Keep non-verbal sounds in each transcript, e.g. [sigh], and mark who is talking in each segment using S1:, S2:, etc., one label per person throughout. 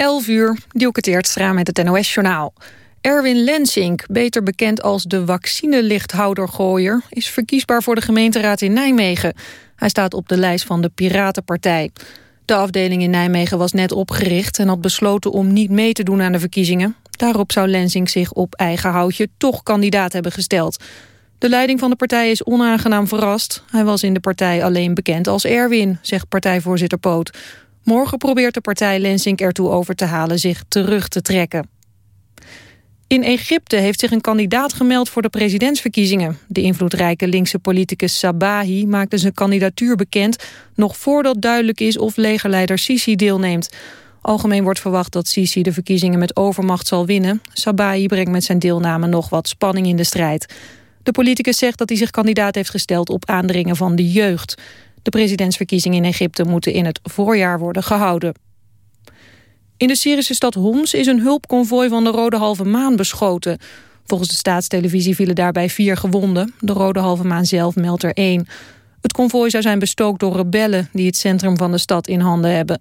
S1: 11 uur, Dielke Teertstra met het NOS-journaal. Erwin Lensink, beter bekend als de vaccinelichthoudergooier... is verkiesbaar voor de gemeenteraad in Nijmegen. Hij staat op de lijst van de Piratenpartij. De afdeling in Nijmegen was net opgericht... en had besloten om niet mee te doen aan de verkiezingen. Daarop zou Lensink zich op eigen houtje toch kandidaat hebben gesteld. De leiding van de partij is onaangenaam verrast. Hij was in de partij alleen bekend als Erwin, zegt partijvoorzitter Poot. Morgen probeert de partij Lensink ertoe over te halen zich terug te trekken. In Egypte heeft zich een kandidaat gemeld voor de presidentsverkiezingen. De invloedrijke linkse politicus Sabahi maakte zijn kandidatuur bekend... nog voordat duidelijk is of legerleider Sisi deelneemt. Algemeen wordt verwacht dat Sisi de verkiezingen met overmacht zal winnen. Sabahi brengt met zijn deelname nog wat spanning in de strijd. De politicus zegt dat hij zich kandidaat heeft gesteld op aandringen van de jeugd. De presidentsverkiezingen in Egypte moeten in het voorjaar worden gehouden. In de Syrische stad Homs is een hulpconvooi van de Rode Halve Maan beschoten. Volgens de staatstelevisie vielen daarbij vier gewonden. De Rode Halve Maan zelf meldt er één. Het konvooi zou zijn bestookt door rebellen die het centrum van de stad in handen hebben.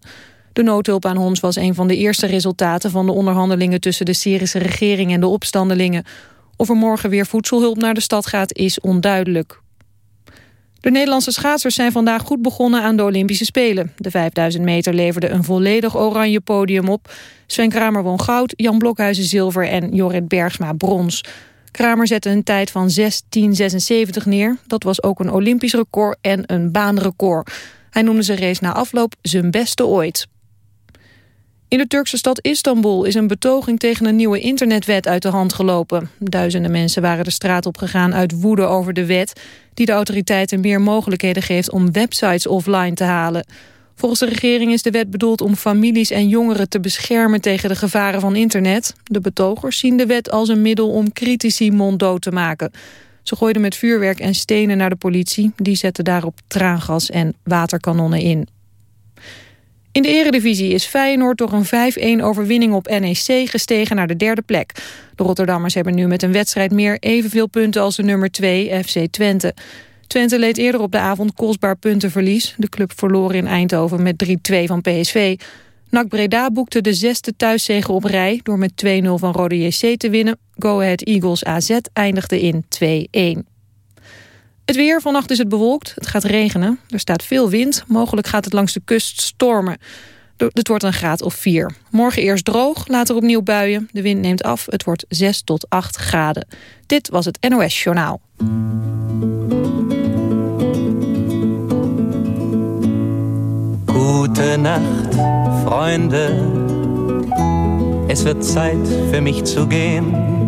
S1: De noodhulp aan Homs was een van de eerste resultaten van de onderhandelingen tussen de Syrische regering en de opstandelingen. Of er morgen weer voedselhulp naar de stad gaat is onduidelijk. De Nederlandse schaatsers zijn vandaag goed begonnen aan de Olympische Spelen. De 5000 meter leverde een volledig oranje podium op. Sven Kramer won goud, Jan Blokhuizen zilver en Jorrit Bergsma brons. Kramer zette een tijd van 16.76 neer. Dat was ook een Olympisch record en een baanrecord. Hij noemde zijn race na afloop zijn beste ooit. In de Turkse stad Istanbul is een betoging tegen een nieuwe internetwet uit de hand gelopen. Duizenden mensen waren de straat op gegaan uit woede over de wet... die de autoriteiten meer mogelijkheden geeft om websites offline te halen. Volgens de regering is de wet bedoeld om families en jongeren te beschermen tegen de gevaren van internet. De betogers zien de wet als een middel om critici monddood te maken. Ze gooiden met vuurwerk en stenen naar de politie. Die zette daarop traangas en waterkanonnen in. In de eredivisie is Feyenoord door een 5-1 overwinning op NEC gestegen naar de derde plek. De Rotterdammers hebben nu met een wedstrijd meer evenveel punten als de nummer 2 FC Twente. Twente leed eerder op de avond kostbaar puntenverlies. De club verloor in Eindhoven met 3-2 van PSV. NAC Breda boekte de zesde thuiszege op rij door met 2-0 van Rode JC te winnen. Go Ahead Eagles AZ eindigde in 2-1. Het weer, vannacht is het bewolkt. Het gaat regenen. Er staat veel wind. Mogelijk gaat het langs de kust stormen. Het wordt een graad of 4. Morgen eerst droog, later opnieuw buien. De wind neemt af. Het wordt 6 tot 8 graden. Dit was het NOS Journaal.
S2: Gute Nacht, Freunde. Es wird Zeit für mich zu gehen.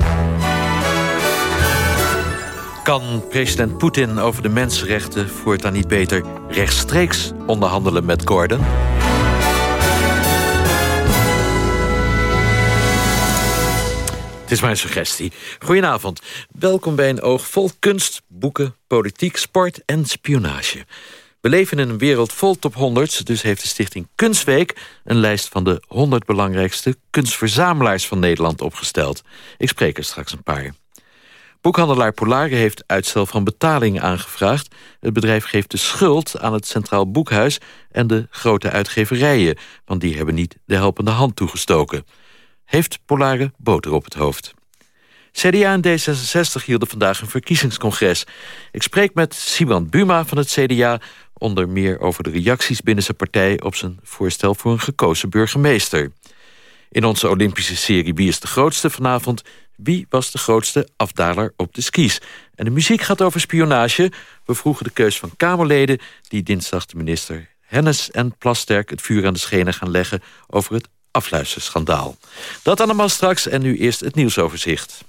S3: Kan president Poetin over de mensenrechten voortaan niet beter rechtstreeks onderhandelen met Gordon? Het is mijn suggestie. Goedenavond. Welkom bij een oog vol kunst, boeken, politiek, sport en spionage. We leven in een wereld vol top 100, dus heeft de stichting Kunstweek... een lijst van de 100 belangrijkste kunstverzamelaars van Nederland opgesteld. Ik spreek er straks een paar. Boekhandelaar Polare heeft uitstel van betaling aangevraagd. Het bedrijf geeft de schuld aan het Centraal Boekhuis... en de grote uitgeverijen, want die hebben niet de helpende hand toegestoken. Heeft Polare boter op het hoofd. CDA en D66 hielden vandaag een verkiezingscongres. Ik spreek met Simon Buma van het CDA... onder meer over de reacties binnen zijn partij... op zijn voorstel voor een gekozen burgemeester. In onze Olympische serie Wie is de Grootste vanavond wie was de grootste afdaler op de skis? En de muziek gaat over spionage. We vroegen de keus van Kamerleden... die dinsdag de minister Hennis en Plasterk het vuur aan de schenen gaan leggen... over het afluisterschandaal. Dat allemaal straks en nu eerst het nieuwsoverzicht.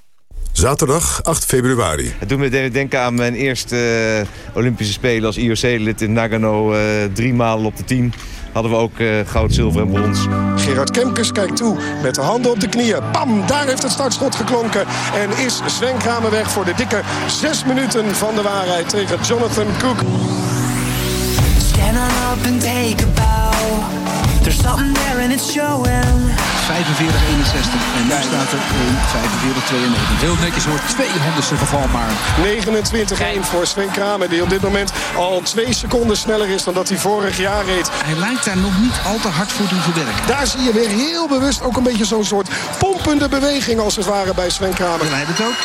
S4: Zaterdag 8 februari.
S5: Het doet me denken aan mijn eerste eh, Olympische Spelen als IOC-lid in Nagano. Uh, drie malen op de tien. Hadden we ook goud, zilver en brons.
S6: Gerard Kemkes kijkt toe met de handen op de knieën. Bam, daar heeft het startschot geklonken. En is Sven Kramer weg voor de dikke zes minuten van de waarheid tegen Jonathan Cook. Stand up and take a bow. There's something there and it's showing. 45-61. En nu staat er 45-92. Heel netjes hoor, 200ste geval maar. 29-1 voor Sven Kramer, die op dit moment al twee seconden sneller is dan dat hij vorig jaar reed.
S7: Hij lijkt daar nog niet al te hard voor te verwerken.
S6: Daar zie je weer heel bewust ook een beetje zo'n soort pompende beweging als het ware bij Sven Kramer.
S7: Hij het ook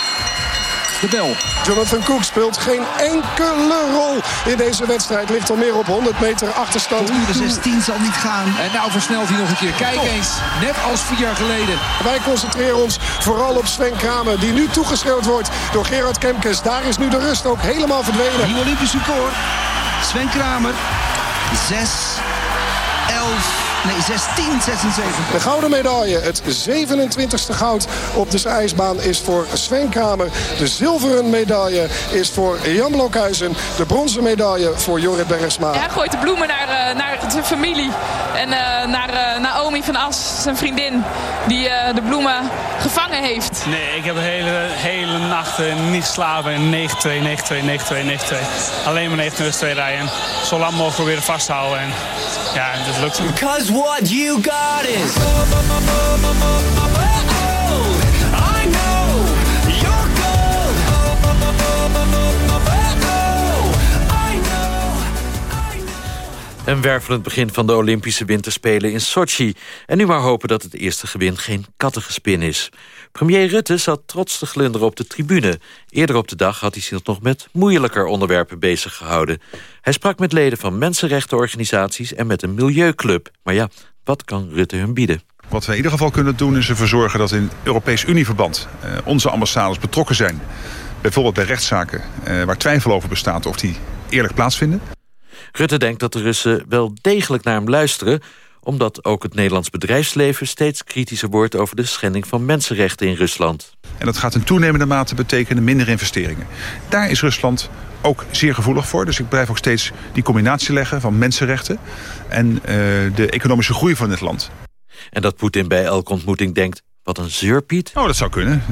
S7: de bel.
S6: Jonathan Cook speelt geen enkele rol in deze wedstrijd. Ligt al meer op 100 meter achterstand.
S7: De 16 zal niet gaan. En nou versnelt hij nog een keer. Kijk eens, net als vier jaar geleden.
S6: Wij concentreren ons vooral op Sven Kramer. Die nu toegeschreeuwd wordt door Gerard Kemkes. Daar is nu de rust ook helemaal verdwenen.
S7: Nieuw Olympisch record. Sven Kramer. 6, 11... Nee, 1676.
S6: De gouden medaille, het 27e goud op de ijsbaan is voor Sven Kramer. De zilveren medaille is voor Jan Blokhuizen. De bronzen medaille voor Jorrit Bergsma.
S8: Hij gooit de bloemen naar, uh, naar zijn familie. En uh, naar uh, Naomi van As, zijn vriendin, die de bloemen gevangen heeft.
S9: Nee, ik heb de hele, hele nachten niet geslapen. 9-2, 9-2, 9-2, 9-2. Alleen maar 9-2 rijden. Zo lang mogelijk proberen vast te houden. En ja, dat lukt. Because what you got is...
S3: Een wervelend begin van de Olympische Winterspelen in Sochi. En nu maar hopen dat het eerste gewin geen kattengespin is. Premier Rutte zat trots te glunderen op de tribune. Eerder op de dag had hij zich nog met moeilijker onderwerpen bezig gehouden. Hij sprak met leden van mensenrechtenorganisaties en met een milieuclub. Maar ja, wat kan Rutte hun bieden?
S10: Wat we in ieder geval kunnen doen is ervoor zorgen dat in Europees Unieverband eh, onze ambassades betrokken zijn. Bijvoorbeeld bij rechtszaken eh, waar twijfel over bestaat of die eerlijk plaatsvinden.
S3: Rutte denkt dat de Russen wel degelijk naar hem luisteren omdat ook het Nederlands bedrijfsleven steeds kritischer wordt... over de schending van mensenrechten in Rusland.
S10: En dat gaat in toenemende mate betekenen minder investeringen. Daar is Rusland ook zeer gevoelig voor. Dus ik blijf ook steeds die combinatie leggen van mensenrechten... en uh, de economische groei van het land.
S3: En dat Poetin bij elke ontmoeting denkt... Wat een zeurpiet.
S10: Oh, dat zou kunnen.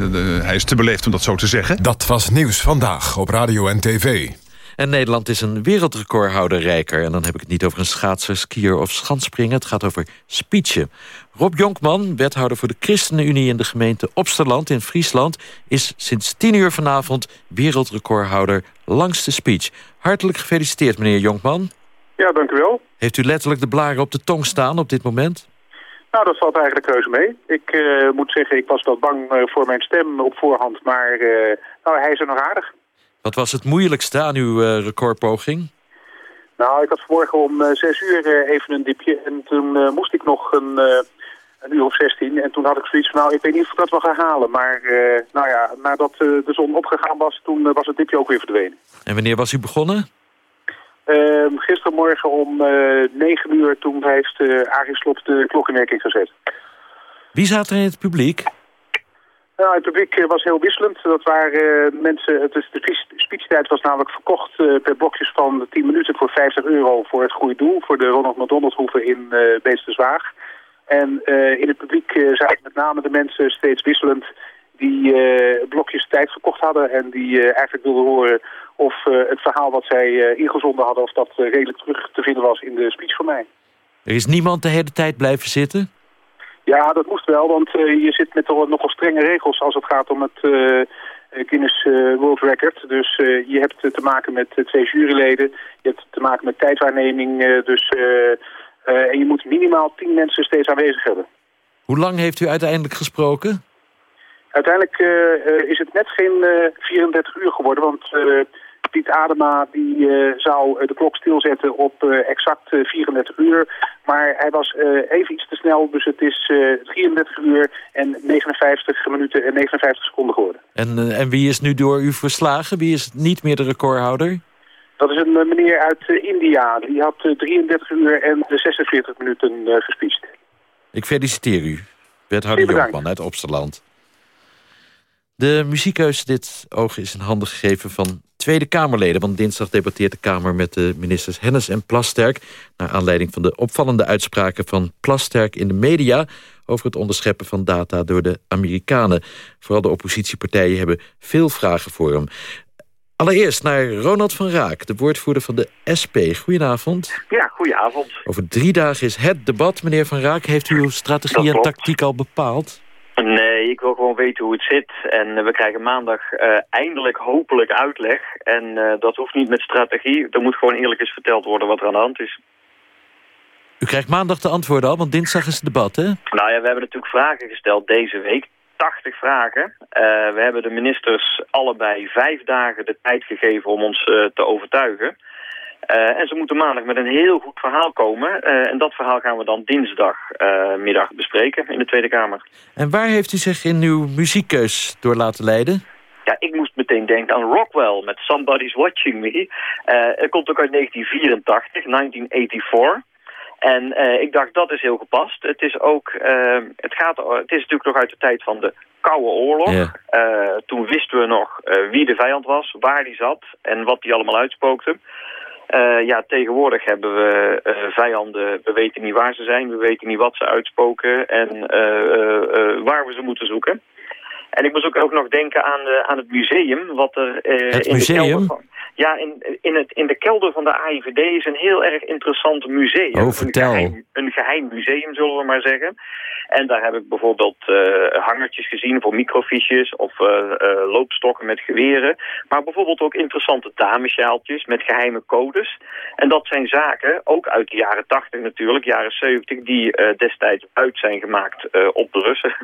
S10: hij is te beleefd om dat zo te zeggen.
S4: Dat was Nieuws Vandaag op Radio en TV.
S3: En Nederland is een wereldrecordhouder rijker. En dan heb ik het niet over een schaatser, skier of schansspringen. Het gaat over speechen. Rob Jonkman, wethouder voor de ChristenUnie in de gemeente Opsterland in Friesland... is sinds tien uur vanavond wereldrecordhouder langste speech. Hartelijk gefeliciteerd, meneer Jonkman.
S11: Ja, dank u wel.
S3: Heeft u letterlijk de blaren op de tong staan op dit moment?
S11: Nou, dat valt eigenlijk reuze mee. Ik uh, moet zeggen, ik was wel bang uh, voor mijn stem op voorhand, maar uh, nou, hij is er nog aardig.
S3: Wat was het moeilijkste aan uw uh, recordpoging?
S11: Nou, ik had vanmorgen om uh, zes uur uh, even een diepje. En toen moest ik nog een, een uur of zestien. En toen had ik zoiets van, nou, ik weet niet of ik dat wel ga halen. Maar nou ja, nadat de zon opgegaan was, toen was het dipje ook weer verdwenen.
S3: En wanneer was u begonnen?
S11: Ehm, gistermorgen om negen uur, toen heeft Arie Slop de klok in werking gezet.
S3: Wie zat er in het publiek?
S11: Nou, het publiek eh, was heel wisselend. Dat waren uh, mensen, het de speechtijd was namelijk verkocht uh, per blokjes van 10 minuten voor 50 euro voor het goede doel. Voor de Ronald McDonald Hoeve in uh, Beesterswaag. En in het publiek zaten met name de mensen steeds wisselend die blokjes tijd verkocht hadden. En die eigenlijk wilden horen of het verhaal wat zij ingezonden hadden, of dat redelijk terug te vinden was in de speech van mij.
S3: Er is niemand de hele tijd blijven zitten?
S11: Ja, dat moest wel, want uh, je zit met nogal strenge regels als het gaat om het uh, Guinness uh, World Record. Dus je hebt te maken met twee juryleden, je hebt te maken met tijdwaarneming. dus, en je moet minimaal tien mensen steeds aanwezig hebben.
S3: Hoe lang heeft u uiteindelijk gesproken?
S11: Uiteindelijk is het net geen 34 uur geworden, want Piet Adema die, uh, zou de klok stilzetten op uh, exact 34 eh, uur. Maar hij was even iets te snel, dus het is 33 uur en 59 minuten en 59 seconden geworden.
S3: En, en wie is nu door u verslagen? Wie is niet meer de recordhouder?
S11: Dat is een meneer uit India. Die had 33 uur en 46 minuten uh.
S3: Ik feliciteer u, wethouder Jonkman uit Opsterland. De muziekkeus dit oog is in handen gegeven van Tweede Kamerleden. Want dinsdag debatteert de Kamer met de ministers Hennis en Plasterk... naar aanleiding van de opvallende uitspraken van Plasterk in de media... over het onderscheppen van data door de Amerikanen. Vooral de oppositiepartijen hebben veel vragen voor hem. Allereerst naar Ronald van Raak, de woordvoerder van de SP. Goedenavond.
S12: Ja, goedenavond.
S3: Over drie dagen is het debat. Meneer van Raak, heeft u uw strategie en tactiek al bepaald?
S12: Nee, ik wil gewoon weten hoe het zit. En eh, we krijgen maandag uh, eindelijk hopelijk uitleg. En uh, dat hoeft niet met strategie. Er moet gewoon eerlijk eens verteld worden wat er aan de hand is.
S3: U krijgt maandag de antwoorden al, want dinsdag is het debat, hè?
S12: Nou ja, we hebben natuurlijk vragen gesteld deze week. 80 vragen. Uh, we hebben de ministers allebei vijf dagen de tijd gegeven om ons te overtuigen. Uh, en ze moeten maandag met een heel goed verhaal komen. en dat verhaal gaan we dan dinsdagmiddag bespreken in de Tweede Kamer.
S3: En waar heeft u zich in uw muziekkeus door laten leiden?
S12: Ja, ik moest meteen denken aan Rockwell met Somebody's Watching Me. het komt ook uit 1984, 1984. En ik dacht, dat is heel gepast. Het is ook, het gaat, het is natuurlijk nog uit de tijd van de Koude Oorlog. Yeah. Toen wisten we nog wie de vijand was, waar die zat en wat die allemaal uitspookte. Ja, tegenwoordig hebben we vijanden, we weten niet waar ze zijn, we weten niet wat ze uitspoken en waar we ze moeten zoeken. En ik moest ook, ook nog denken aan, aan het museum. Wat er,
S3: het in museum?
S12: De van, ja, in, in, het, in de kelder van de AIVD is een heel erg interessant museum.
S3: Oh, vertel.
S12: Een geheim, een geheim museum, zullen we maar zeggen. En daar heb ik bijvoorbeeld uh, hangertjes gezien voor microfiches of uh, uh, loopstokken met geweren. Maar bijvoorbeeld ook interessante damesjaaltjes met geheime codes. En dat zijn zaken, ook uit de jaren 80 natuurlijk, jaren 70, die destijds uit zijn gemaakt op de Russen.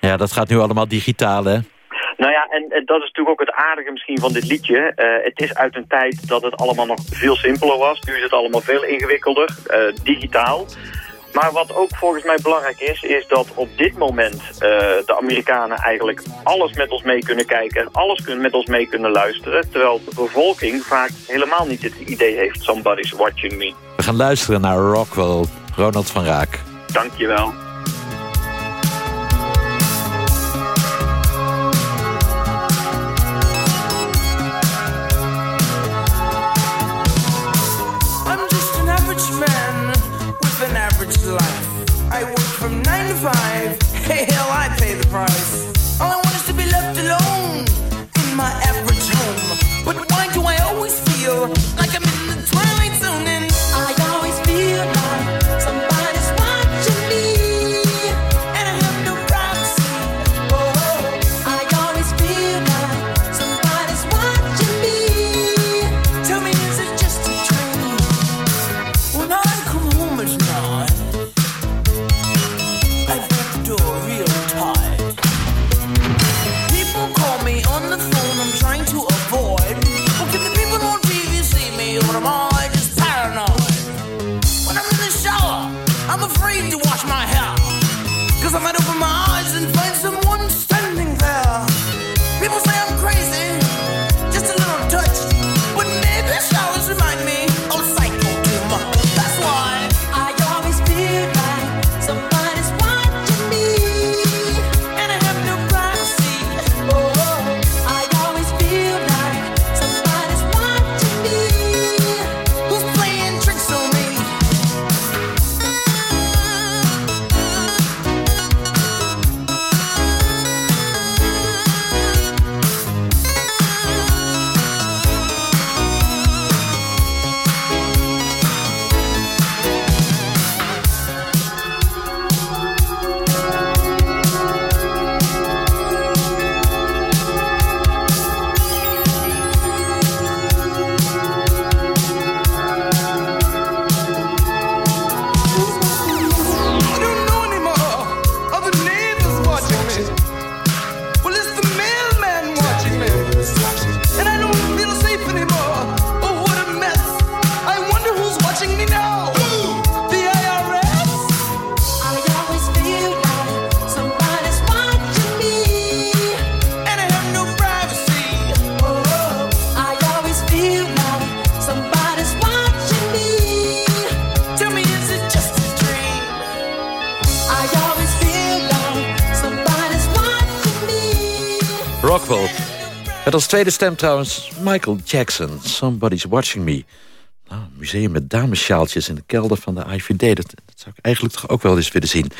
S3: Ja, dat gaat nu allemaal digitaal, hè?
S12: Nou ja, en, en, dat is natuurlijk ook het aardige misschien van dit liedje. Uh, het is uit een tijd dat het allemaal nog veel simpeler was. Nu is het allemaal veel ingewikkelder, uh, digitaal. Maar wat ook volgens mij belangrijk is, is dat op dit moment uh, de Amerikanen eigenlijk alles met ons mee kunnen kijken en alles kunnen met ons mee kunnen luisteren. Terwijl de bevolking vaak helemaal niet het idee heeft, somebody's watching me.
S3: We gaan luisteren naar Rockwell, Ronald van Raak.
S12: Dankjewel.
S3: Tweede stem trouwens Michael Jackson, Somebody's Watching Me. Nou, een museum met damesjaaltjes in de kelder van de IVD. Dat, dat zou ik eigenlijk toch ook wel eens willen zien.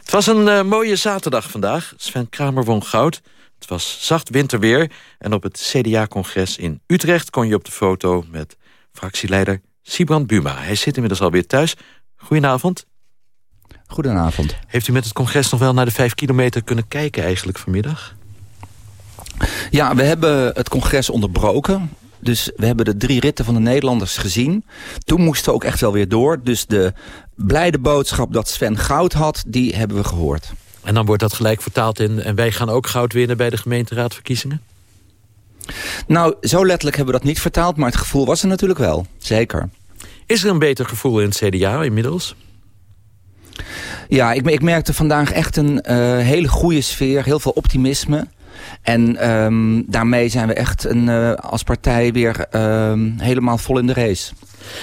S3: Het was een uh, mooie zaterdag vandaag. Sven Kramer won goud. Het was zacht winterweer. En op het CDA-congres in Utrecht kon je op de foto met fractieleider Sibrand Buma. Hij zit inmiddels alweer thuis. Goedenavond.
S13: Goedenavond.
S3: Heeft u met het congres nog wel naar de vijf kilometer kunnen kijken eigenlijk vanmiddag?
S13: Ja, we hebben het congres onderbroken. Dus we hebben de drie ritten van de Nederlanders gezien. Toen moesten we ook echt wel weer door. Dus de blijde boodschap dat Sven goud had, die hebben we gehoord.
S3: En dan wordt dat gelijk vertaald in... en wij gaan ook goud winnen bij de gemeenteraadverkiezingen?
S13: Nou, zo letterlijk hebben we dat niet vertaald... maar het gevoel was er natuurlijk wel, zeker.
S3: Is er een beter gevoel in het CDA inmiddels?
S13: Ja, ik, ik merkte vandaag echt een uh, hele goede sfeer, heel veel optimisme... En um, daarmee zijn we echt een, uh, als partij weer uh, helemaal vol in de race.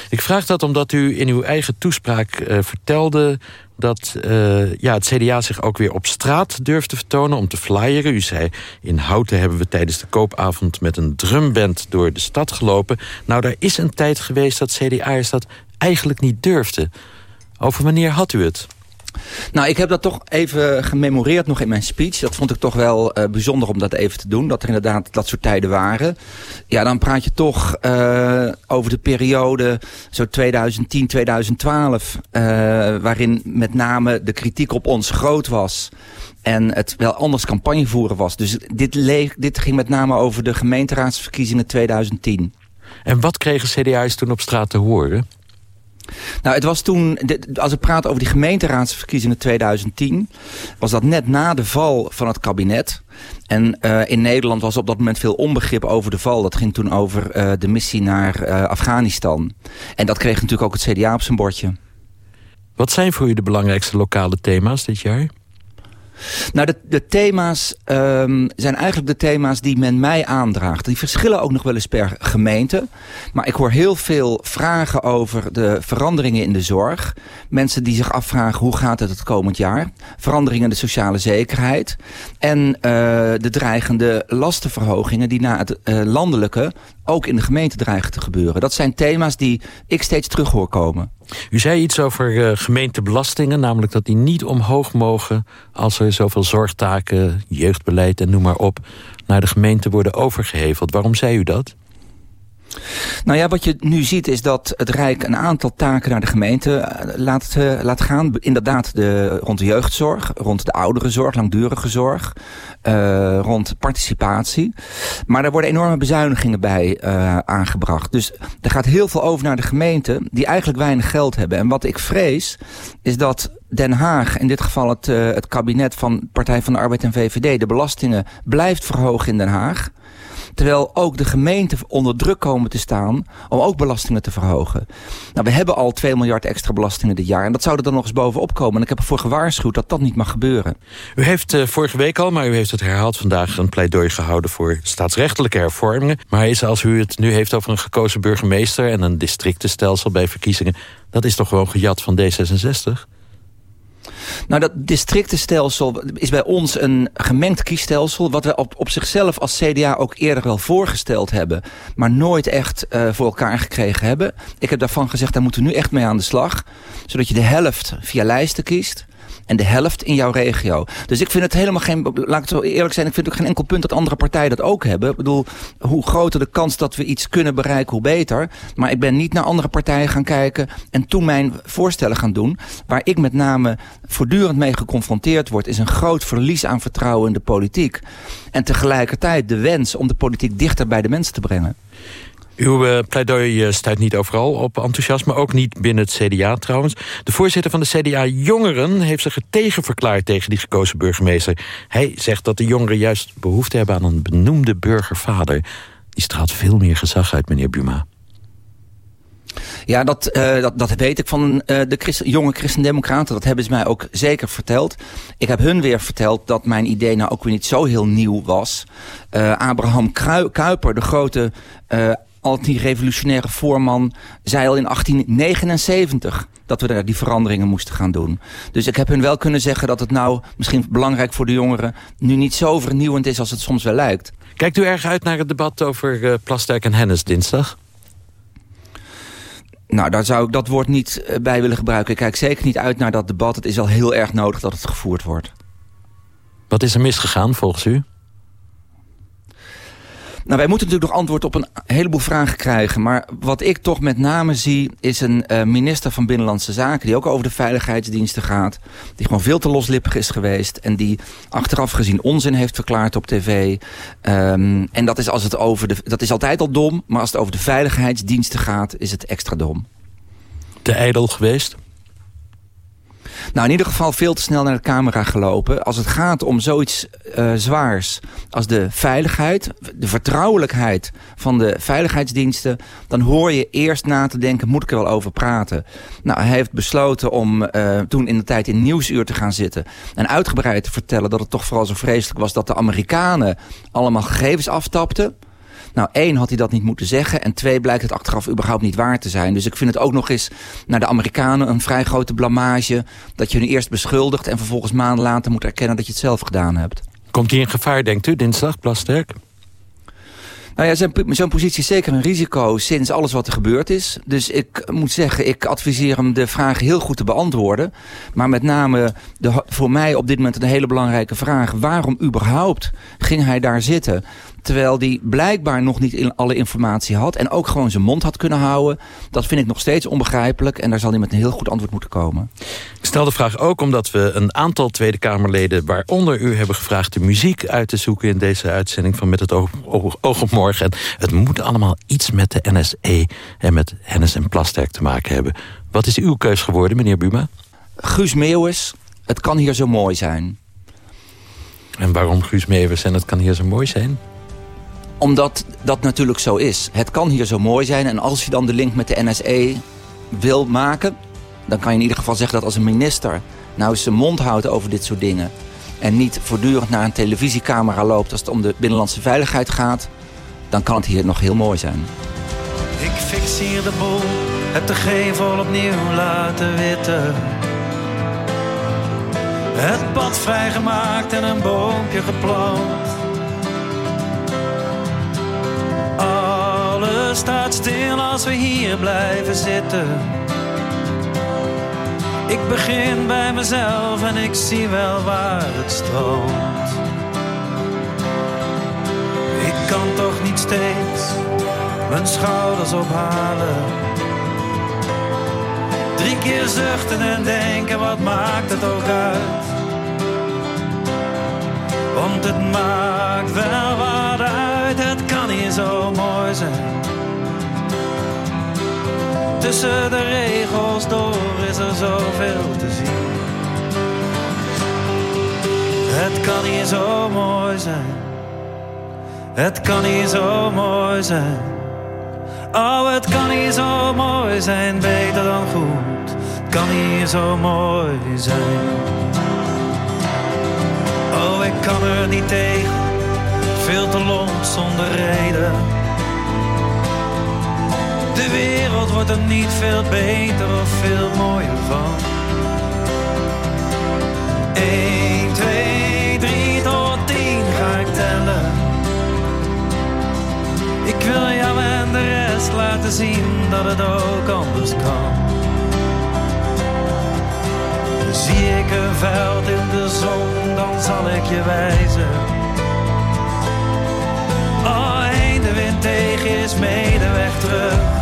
S3: Ik vraag dat omdat u in uw eigen toespraak uh, vertelde dat uh, ja, het CDA zich ook weer op straat durft te vertonen om te flyeren. U zei, in Houten hebben we tijdens de koopavond met een drumband door de stad gelopen. Nou, daar is een tijd geweest dat CDA'ers dat eigenlijk niet durfden. Over wanneer had u het?
S13: Nou, ik heb dat toch even gememoreerd nog in mijn speech. Dat vond ik toch wel uh, bijzonder om dat even te doen. Dat er inderdaad dat soort tijden waren. Ja, dan praat je toch uh, over de periode zo 2010, 2012... Uh, waarin met name de kritiek op ons groot was... En het wel anders campagne voeren was. Dus dit, dit ging met name over de gemeenteraadsverkiezingen 2010.
S3: En wat kregen CDA's toen op straat te horen?
S13: Nou, het was toen, als ik praat over die gemeenteraadsverkiezingen 2010... was dat net na de val van het kabinet. En uh, in Nederland was op dat moment veel onbegrip over de val. Dat ging toen over uh, de missie naar uh, Afghanistan. En dat kreeg natuurlijk ook het CDA op zijn bordje.
S3: Wat zijn voor u de belangrijkste lokale thema's dit jaar?
S13: Nou, de, de thema's um, zijn eigenlijk de thema's die men mij aandraagt. Die verschillen ook nog wel eens per gemeente. Maar ik hoor heel veel vragen over de veranderingen in de zorg. Mensen die zich afvragen hoe gaat het het komend jaar. Veranderingen in de sociale zekerheid. En uh, de dreigende lastenverhogingen die na het uh, landelijke ook in de gemeente dreigen te gebeuren. Dat zijn thema's die ik steeds terug hoor komen.
S3: U zei iets over uh, gemeentebelastingen, namelijk dat die niet omhoog mogen... als er zoveel zorgtaken, jeugdbeleid en noem maar op... naar de gemeente worden overgeheveld. Waarom zei u dat?
S13: Nou ja, wat je nu ziet is dat het Rijk een aantal taken naar de gemeente laat, uh, gaan. Inderdaad de, rond de jeugdzorg, rond de ouderenzorg, langdurige zorg, uh, rond participatie. Maar er worden enorme bezuinigingen bij aangebracht. Dus er gaat heel veel over naar de gemeente die eigenlijk weinig geld hebben. En wat ik vrees is dat Den Haag, in dit geval het, het kabinet van Partij van de Arbeid en VVD... de belastingen blijft verhogen in Den Haag. Terwijl ook de gemeenten onder druk komen te staan om ook belastingen te verhogen. Nou, we hebben al 2 miljard extra belastingen dit jaar. En dat zou er dan nog eens bovenop komen. En ik heb ervoor gewaarschuwd dat dat niet mag gebeuren.
S3: U heeft uh, vorige week al, maar u heeft het herhaald vandaag... een pleidooi gehouden voor staatsrechtelijke hervormingen. Maar is als u het nu heeft over een gekozen burgemeester... en een districtenstelsel bij verkiezingen... dat is toch gewoon gejat van D66?
S13: Nou, dat districtenstelsel is bij ons een gemengd kiesstelsel... wat we op, op zichzelf als CDA ook eerder wel voorgesteld hebben... maar nooit echt uh, voor elkaar gekregen hebben. Ik heb daarvan gezegd, daar moeten we nu echt mee aan de slag. Zodat je de helft via lijsten kiest en de helft in jouw regio. Dus ik vind het helemaal geen, laat ik zo eerlijk zijn, ik vind ook geen enkel punt dat andere partijen dat ook hebben. Ik bedoel, hoe groter de kans dat we iets kunnen bereiken, hoe beter. Maar ik ben niet naar andere partijen gaan kijken en toen mijn voorstellen gaan doen. Waar ik met name voortdurend mee geconfronteerd word, is een groot verlies aan vertrouwen in de politiek. En tegelijkertijd de wens om de politiek dichter bij de mensen te brengen.
S3: Uw uh, pleidooi uh, stuit niet overal op enthousiasme, ook niet binnen het CDA trouwens. De voorzitter van de CDA Jongeren heeft zich er tegen die gekozen burgemeester. Hij zegt dat de jongeren juist behoefte hebben aan een benoemde burgervader. Die straalt veel meer gezag uit, meneer Buma.
S13: Ja, dat, uh, dat, dat weet ik van uh, de Christ jonge christendemocraten. Dat hebben ze mij ook zeker verteld. Ik heb hun weer verteld dat mijn idee nou ook weer niet zo heel nieuw was. Abraham Kuiper, de grote al die revolutionaire voorman zei al in 1879 dat we daar die veranderingen moesten gaan doen. Dus ik heb hun wel kunnen zeggen dat het nou misschien belangrijk voor de jongeren nu niet zo vernieuwend is als het soms wel lijkt.
S3: Kijkt u erg uit naar het debat over uh, Plasterk en Hennis dinsdag?
S13: Nou, daar zou ik dat woord niet eh, bij willen gebruiken. Ik kijk zeker niet uit naar dat debat. Het is al heel erg nodig dat het gevoerd wordt.
S3: Wat is er misgegaan volgens u?
S13: Nou, wij moeten natuurlijk nog antwoord op een heleboel vragen krijgen. Maar wat ik toch met name zie, is een uh, minister van Binnenlandse Zaken... die ook over de veiligheidsdiensten gaat. Die gewoon veel te loslippig is geweest. En die achteraf gezien onzin heeft verklaard op tv. Um, en dat is, als het over de, dat is altijd al dom. Maar als het over de veiligheidsdiensten gaat, is het extra dom.
S3: Te ijdel geweest?
S13: Nou, in ieder geval veel te snel naar de camera gelopen. Als het gaat om zoiets uh, zwaars als de veiligheid, de vertrouwelijkheid van de veiligheidsdiensten, dan hoor je eerst na te denken, moet ik er wel over praten? Nou, hij heeft besloten om uh, toen in de tijd in Nieuwsuur te gaan zitten en uitgebreid te vertellen dat het toch vooral zo vreselijk was dat de Amerikanen allemaal gegevens aftapten. Nou, één had hij dat niet moeten zeggen. En twee blijkt het achteraf überhaupt niet waar te zijn. Dus ik vind het ook nog eens naar de Amerikanen een vrij grote blamage. Dat je nu eerst beschuldigt en vervolgens maanden later moet erkennen dat je het zelf gedaan hebt.
S3: Komt hij in gevaar, denkt u, dinsdag, Plasterk?
S13: Nou ja, zijn, positie is zeker een risico sinds alles wat er gebeurd is. Dus ik moet zeggen, ik adviseer hem de vraag heel goed te beantwoorden. Maar met name de, voor mij op dit moment een hele belangrijke vraag. Waarom überhaupt ging hij daar zitten? Terwijl die blijkbaar nog niet in alle informatie had. En ook gewoon zijn mond had kunnen houden. Dat vind ik nog steeds onbegrijpelijk. En daar zal hij met een heel goed antwoord moeten komen.
S3: Ik stel de vraag ook omdat we een aantal Tweede Kamerleden... waaronder u hebben gevraagd de muziek uit te zoeken... in deze uitzending van Met het Oog, oog, op Morgen. En het moet allemaal iets met de NSE en met Hennis en Plasterk te maken hebben. Wat is uw keus geworden, meneer Buma?
S13: Guus Meeuwis, het kan hier zo mooi zijn.
S3: En waarom Guus Meeuwis en het kan hier zo mooi zijn?
S13: Omdat dat natuurlijk zo is. Het kan hier zo mooi zijn. En als je dan de link met de NSE wil maken... dan kan je in ieder geval zeggen dat als een minister... nou zijn mond houdt over dit soort dingen... en niet voortdurend naar een televisiecamera loopt... als het om de binnenlandse veiligheid gaat... dan kan het hier nog heel mooi zijn.
S14: Ik fix hier de bol, heb de gevel opnieuw laten witten. Het pad vrijgemaakt en een boompje geplant. Staat stil als we hier blijven zitten. Ik begin bij mezelf en ik zie wel waar het stroomt. Ik kan toch niet steeds mijn schouders ophalen. Drie keer zuchten en denken, wat maakt het ook uit? Want het maakt wel wat uit, het kan hier zo mooi zijn. Tussen de regels door is er zoveel te zien. Het kan hier zo mooi zijn. Het kan hier zo mooi zijn. Oh, het kan hier zo mooi zijn, beter dan goed. Het kan hier zo mooi zijn. Oh, ik kan er niet tegen, veel te lomp zonder reden. De wereld wordt er niet veel beter of veel mooier van. 1, 2, 3 tot 10 ga ik tellen. Ik wil jou en de rest laten zien dat het ook anders kan. Zie ik een veld in de zon, dan zal ik je wijzen. Oh, heen de wind tegen is medeweg terug.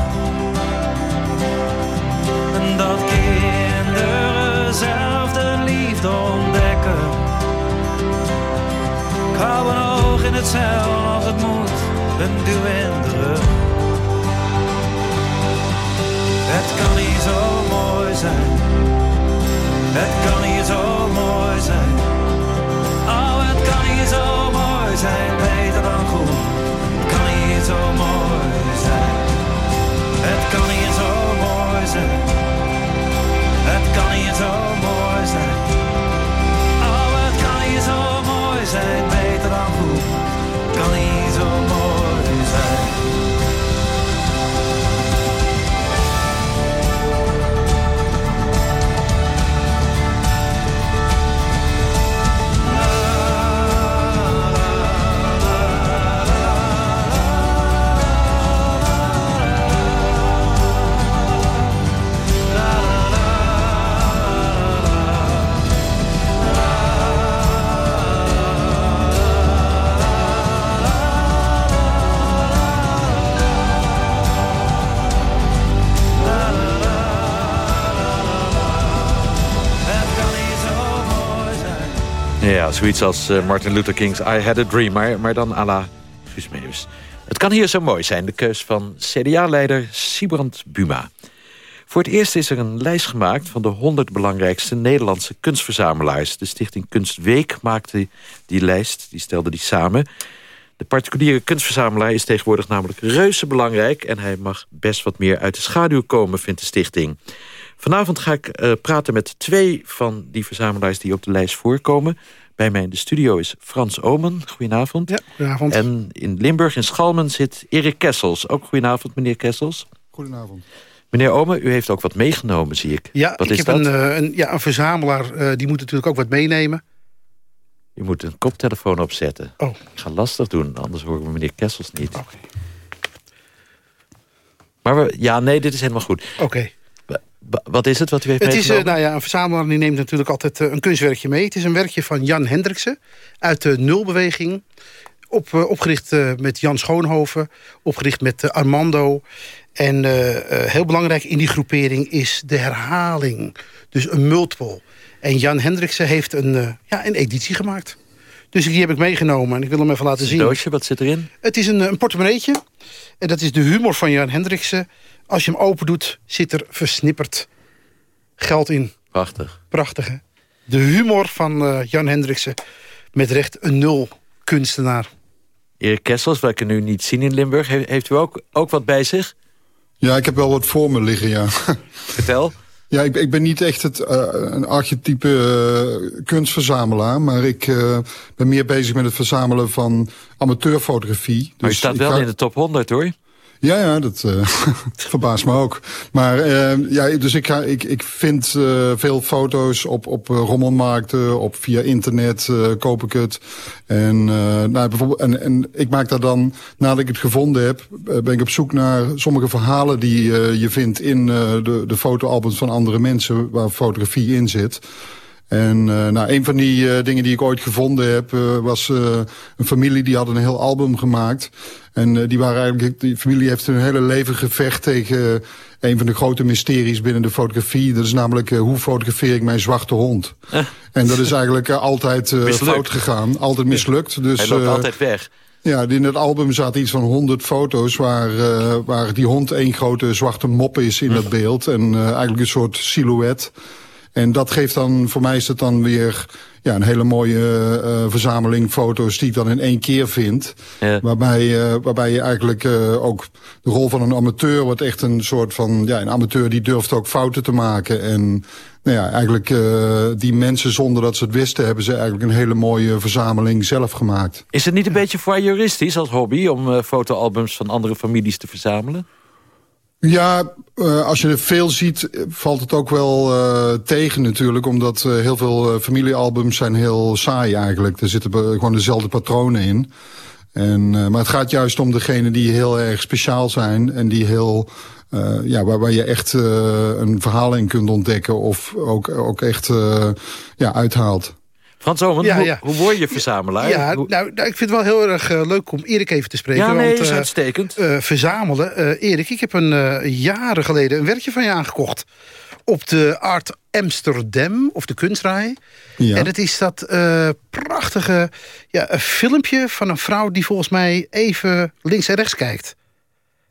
S14: Ik hou een oog in het zeil als het moet een duw rug. Het kan hier zo mooi zijn. Het kan hier zo mooi zijn. Oh, het kan hier zo mooi zijn. Beter dan goed. Het kan hier zo mooi zijn. Het kan hier zo mooi zijn.
S3: Zoiets als eh, Martin Luther King's I Had a Dream, maar, maar dan à la. Het kan hier zo mooi zijn, de keus van CDA-leider Sibrand Buma. Voor het eerst is er een lijst gemaakt van de 100 belangrijkste Nederlandse kunstverzamelaars. De stichting Kunstweek maakte die lijst, die stelde die samen. De particuliere kunstverzamelaar is tegenwoordig namelijk reuze belangrijk... en hij mag best wat meer uit de schaduw komen, vindt de stichting. Vanavond ga ik uh, praten met twee van die verzamelaars die op de lijst voorkomen. Bij mij in de studio is Frans Omen. Goedenavond.
S15: Ja, goedenavond.
S3: En in Limburg, in Schalmen, zit Erik Kessels. Ook goedenavond, meneer Kessels.
S15: Goedenavond.
S3: Meneer Omen, u heeft ook wat meegenomen, zie ik.
S15: Ja,
S3: wat
S15: ik
S3: is
S15: heb
S3: dat?
S15: Een, uh, een, ja, een verzamelaar, uh, die moet natuurlijk ook wat meenemen.
S3: Je moet een koptelefoon opzetten.
S15: Oh.
S3: Ik ga lastig doen, anders horen we meneer Kessels niet. Oké. Okay. Maar we, ja, nee, dit is helemaal goed.
S15: Oké. Okay.
S3: Wat is het wat u heeft
S15: het? Is, uh, nou ja, een verzamelaar die neemt natuurlijk altijd uh, een kunstwerkje mee. Het is een werkje van Jan Hendriksen uit de Nulbeweging. Op, uh, opgericht met Jan Schoonhoven, opgericht met Armando. En heel belangrijk in die groepering is de herhaling. Dus een multiple. En Jan Hendriksen heeft een, ja, een editie gemaakt. Dus die heb ik meegenomen en ik wil hem even laten zien.
S3: Een doosje, wat zit erin?
S15: Het is een, een portemonneetje. En dat is de humor van Jan Hendriksen. Als je hem open doet, zit er versnipperd geld in.
S3: Prachtig.
S15: Prachtig, hè? De humor van uh, Jan Hendriksen. Met recht een nul kunstenaar.
S3: Erik Kessels, wij kunnen u niet zien in Limburg. He heeft u ook, ook wat bij zich?
S16: Ja, ik heb wel wat voor me liggen, ja. [laughs]
S3: Vertel.
S16: Ja, ik, ik ben niet echt het, uh, een archetype uh, kunstverzamelaar... maar ik uh, ben meer bezig met het verzamelen van amateurfotografie.
S3: Dus maar je staat wel ga... in de top 100, hoor.
S16: Ja, ja, dat uh, [laughs] verbaast me ook. Maar uh, ja, dus ik, ga, ik, ik vind uh, veel foto's op, op rommelmarkten, op via internet koop ik het. En, nou, bijvoorbeeld, en, en ik maak daar dan, nadat ik het gevonden heb, ben ik op zoek naar sommige verhalen die je vindt in de, de fotoalbums van andere mensen, waar fotografie in zit. En uh, nou, een van die uh, dingen die ik ooit gevonden heb... Uh, was een familie die had een heel album gemaakt. En die waren eigenlijk, die familie heeft hun hele leven gevecht tegen een van de grote mysteries binnen de fotografie. Dat is namelijk hoe fotografeer ik mijn zwarte hond. En dat is eigenlijk altijd fout gegaan. Altijd mislukt. Dus,
S3: Hij loopt altijd weg.
S16: Ja, in het album zaten iets van 100 foto's waar, uh, waar die hond één grote zwarte mop is in dat beeld. En uh, eigenlijk een soort silhouet. En dat geeft dan, voor mij is het dan weer ja, een hele mooie uh, verzameling foto's die ik dan in één keer vind. Ja. Waarbij, uh, waarbij je eigenlijk uh, ook de rol van een amateur wordt echt een soort van, ja, een amateur die durft ook fouten te maken. En nou ja, eigenlijk die mensen zonder dat ze het wisten, hebben ze eigenlijk een hele mooie verzameling zelf gemaakt.
S3: Is het niet een beetje voyeuristisch als hobby om fotoalbums van andere families te verzamelen?
S16: Ja, uh, als je er veel ziet, valt het ook wel uh, tegen natuurlijk. Omdat heel veel familiealbums zijn heel saai eigenlijk. Er zitten gewoon dezelfde patronen in. En, maar het gaat juist om degene die heel erg speciaal zijn. En die heel, ja, waar, waar je echt een verhaal in kunt ontdekken. Of ook, ook echt ja, uithaalt.
S3: Frans Omen, ja, ja. Hoe, hoe, word je verzamelaar?
S15: Ja, nou, nou, ik vind het wel heel erg uh, leuk om Erik even te spreken.
S3: Ja, nee,
S15: want,
S3: is
S15: uh,
S3: uitstekend.
S15: Uh, verzamelen. Erik, ik heb een jaren geleden een werkje van je aangekocht. Op de Art Amsterdam, of de kunstrij.
S16: Ja.
S15: En het is dat prachtige ja, een filmpje van een vrouw... die volgens mij even links en rechts kijkt.